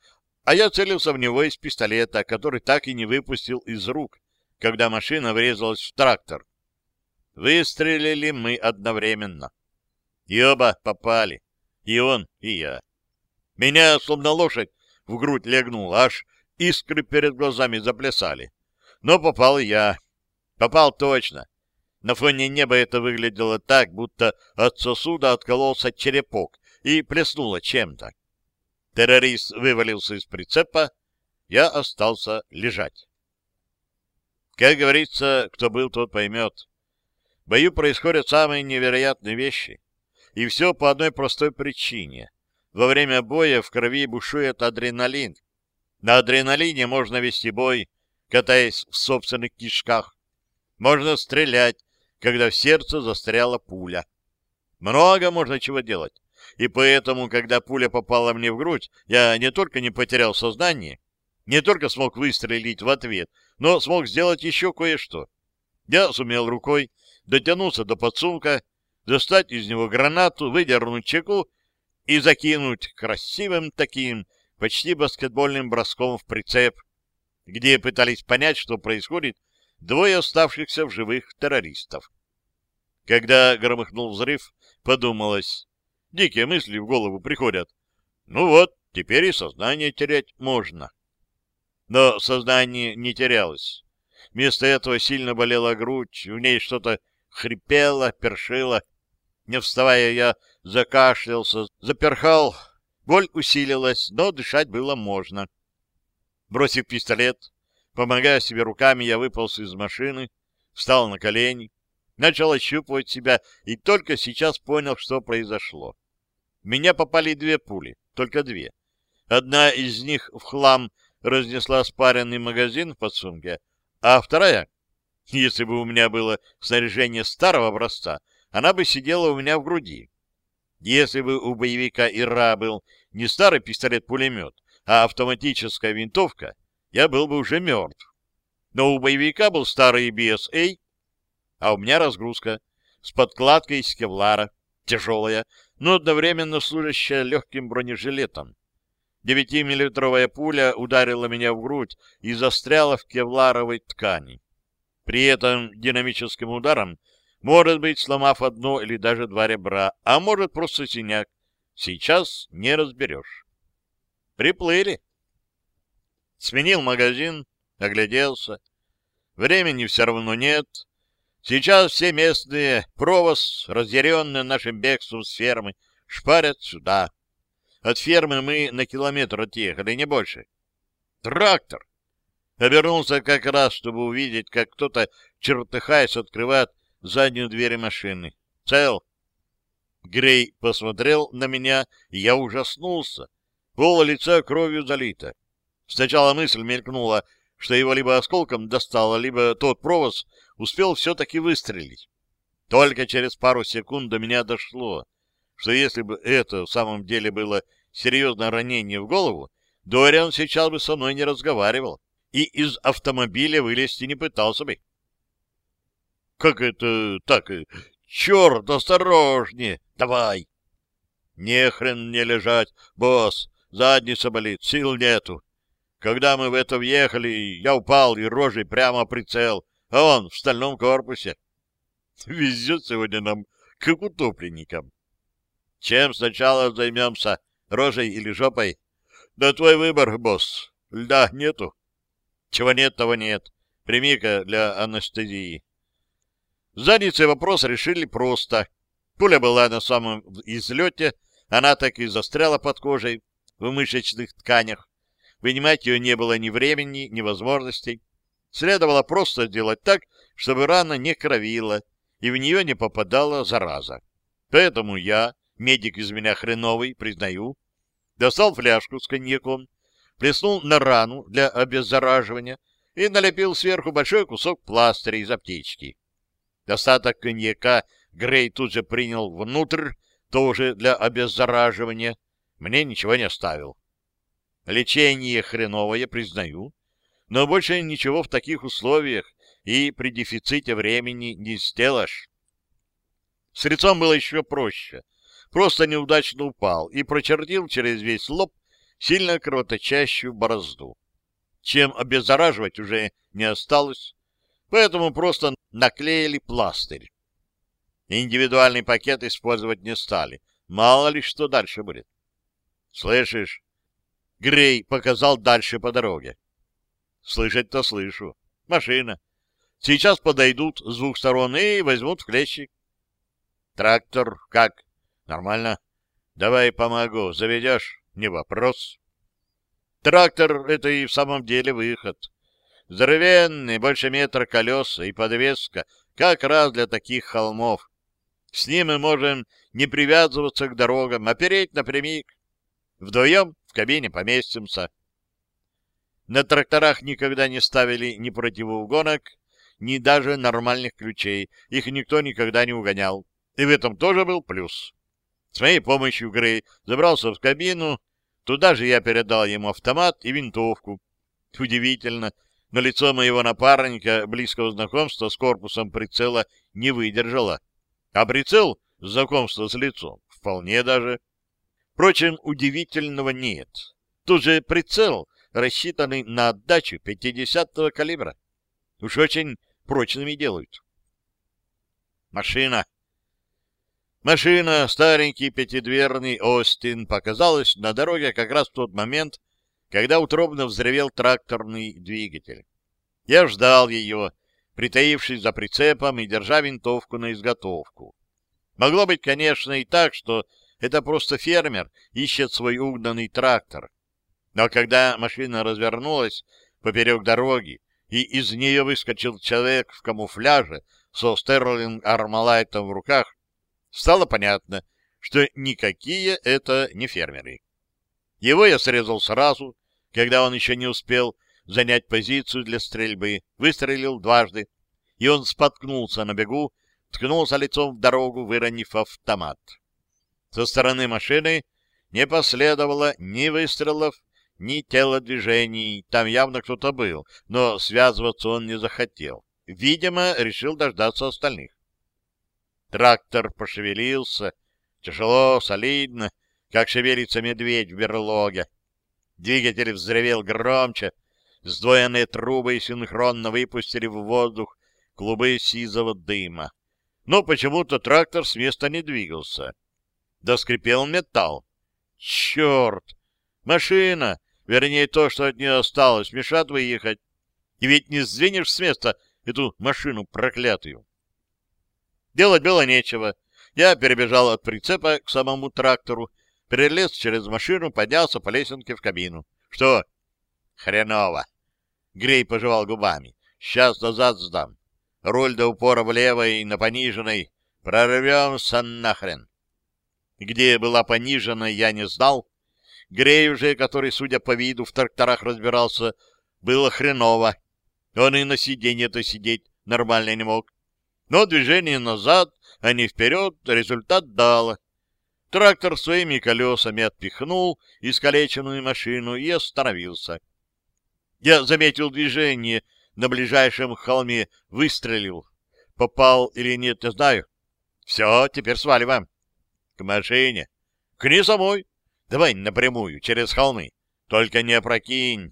а я целился в него из пистолета, который так и не выпустил из рук, когда машина врезалась в трактор. Выстрелили мы одновременно. И оба попали. И он, и я. Меня, словно лошадь, в грудь легнул, аж искры перед глазами заплясали. Но попал я. Попал точно. На фоне неба это выглядело так, будто от сосуда откололся черепок и плеснуло чем-то. Террорист вывалился из прицепа, я остался лежать. Как говорится, кто был, тот поймет. В бою происходят самые невероятные вещи. И все по одной простой причине. Во время боя в крови бушует адреналин. На адреналине можно вести бой, катаясь в собственных кишках. Можно стрелять, когда в сердце застряла пуля. Много можно чего делать. И поэтому, когда пуля попала мне в грудь, я не только не потерял сознание, не только смог выстрелить в ответ, но смог сделать еще кое-что. Я сумел рукой дотянуться до подсумка, достать из него гранату, выдернуть чеку и закинуть красивым таким, почти баскетбольным броском в прицеп, где пытались понять, что происходит, двое оставшихся в живых террористов. Когда громыхнул взрыв, подумалось, дикие мысли в голову приходят. Ну вот, теперь и сознание терять можно. Но сознание не терялось. Вместо этого сильно болела грудь, в ней что-то хрипело, першило. Не вставая, я закашлялся, заперхал. Боль усилилась, но дышать было можно. Бросив пистолет, помогая себе руками, я выполз из машины, встал на колени, начал ощупывать себя и только сейчас понял, что произошло. Меня попали две пули, только две. Одна из них в хлам разнесла спаренный магазин в подсумке, а вторая, если бы у меня было снаряжение старого образца, она бы сидела у меня в груди. Если бы у боевика Ира был не старый пистолет-пулемет, а автоматическая винтовка, я был бы уже мертв. Но у боевика был старый BSA, а у меня разгрузка с подкладкой из кевлара, тяжелая, но одновременно служащая легким бронежилетом. Девятимиллитровая пуля ударила меня в грудь и застряла в кевларовой ткани. При этом динамическим ударом может быть, сломав одно или даже два ребра, а может, просто синяк. Сейчас не разберешь. Приплыли. Сменил магазин, огляделся. Времени все равно нет. Сейчас все местные, провоз, разъяренные нашим бегством с фермы, шпарят сюда. От фермы мы на километр отъехали, не больше. Трактор! Обернулся как раз, чтобы увидеть, как кто-то, чертыхаясь, открывает заднюю дверь машины. Цел. Грей посмотрел на меня, и я ужаснулся. Пол лица кровью залито. Сначала мысль мелькнула, что его либо осколком достало, либо тот провоз успел все-таки выстрелить. Только через пару секунд до меня дошло, что если бы это в самом деле было серьезное ранение в голову, Дориан сейчас бы со мной не разговаривал и из автомобиля вылезти не пытался бы. Как это так? Черт, осторожнее! Давай! Не хрен мне лежать, босс. Задница болит, сил нету. Когда мы в это въехали, я упал и рожей прямо прицел, а он в стальном корпусе. Везет сегодня нам, как утопленникам. Чем сначала займемся, рожей или жопой? Да твой выбор, босс. Льда нету. Чего нет, того нет. Прими-ка для анестезии. Задницей вопрос решили просто. Пуля была на самом излете, она так и застряла под кожей в мышечных тканях. Вынимать ее не было ни времени, ни возможностей. Следовало просто сделать так, чтобы рана не кровила, и в нее не попадала зараза. Поэтому я, медик из меня хреновый, признаю, достал фляжку с коньяком, плеснул на рану для обеззараживания и налепил сверху большой кусок пластыря из аптечки. Остаток коньяка Грей тут же принял внутрь, тоже для обеззараживания. Мне ничего не оставил. Лечение хреновое, признаю, но больше ничего в таких условиях и при дефиците времени не сделаешь. С лицом было еще проще. Просто неудачно упал и прочертил через весь лоб сильно кровоточащую борозду. Чем обеззараживать уже не осталось, поэтому просто наклеили пластырь. Индивидуальный пакет использовать не стали. Мало ли что дальше будет. Слышишь? Грей показал дальше по дороге. Слышать-то слышу. Машина. Сейчас подойдут с двух сторон и возьмут в клещи. Трактор как? Нормально. Давай помогу. Заведешь? Не вопрос. Трактор — это и в самом деле выход. Здоровенный, больше метра колеса и подвеска, как раз для таких холмов. С ним мы можем не привязываться к дорогам, а переть напрямик. Вдвоем в кабине поместимся. На тракторах никогда не ставили ни противоугонок, ни даже нормальных ключей. Их никто никогда не угонял. И в этом тоже был плюс. С моей помощью Грей забрался в кабину. Туда же я передал ему автомат и винтовку. Удивительно, но лицо моего напарника близкого знакомства с корпусом прицела не выдержало. А прицел знакомства с лицом вполне даже. Впрочем, удивительного нет. Тут же прицел, рассчитанный на отдачу 50-го калибра. Уж очень прочными делают. Машина. Машина, старенький пятидверный Остин, показалась на дороге как раз в тот момент, когда утробно взревел тракторный двигатель. Я ждал ее, притаившись за прицепом и держа винтовку на изготовку. Могло быть, конечно, и так, что это просто фермер ищет свой угнанный трактор. Но когда машина развернулась поперек дороги, и из нее выскочил человек в камуфляже со Стерлинг Армалайтом в руках, стало понятно, что никакие это не фермеры. Его я срезал сразу, когда он еще не успел занять позицию для стрельбы, выстрелил дважды, и он споткнулся на бегу, ткнулся лицом в дорогу, выронив автомат. Со стороны машины не последовало ни выстрелов, ни телодвижений. Там явно кто-то был, но связываться он не захотел. Видимо, решил дождаться остальных. Трактор пошевелился, тяжело, солидно, как шевелится медведь в берлоге. Двигатель взревел громче, Сдвоенные трубы синхронно выпустили в воздух клубы сизого дыма. Но почему-то трактор с места не двигался. Доскрипел металл. Черт! Машина, вернее то, что от нее осталось, мешает выехать. И ведь не сдвинешь с места эту машину проклятую. Делать было нечего. Я перебежал от прицепа к самому трактору, перелез через машину, поднялся по лесенке в кабину. Что? Хреново. Грей пожевал губами. Сейчас назад сдам. Руль до упора влево и на пониженной. Прорвемся нахрен. Где была пониженная, я не знал. Грей уже, который, судя по виду, в тракторах разбирался, было хреново. Он и на сиденье-то сидеть нормально не мог. Но движение назад, а не вперед, результат дало. Трактор своими колесами отпихнул искалеченную машину и остановился. Я заметил движение на ближайшем холме, выстрелил. Попал или нет, не знаю. Все, теперь сваливаем. К машине. К ней самой. Давай напрямую, через холмы. Только не опрокинь.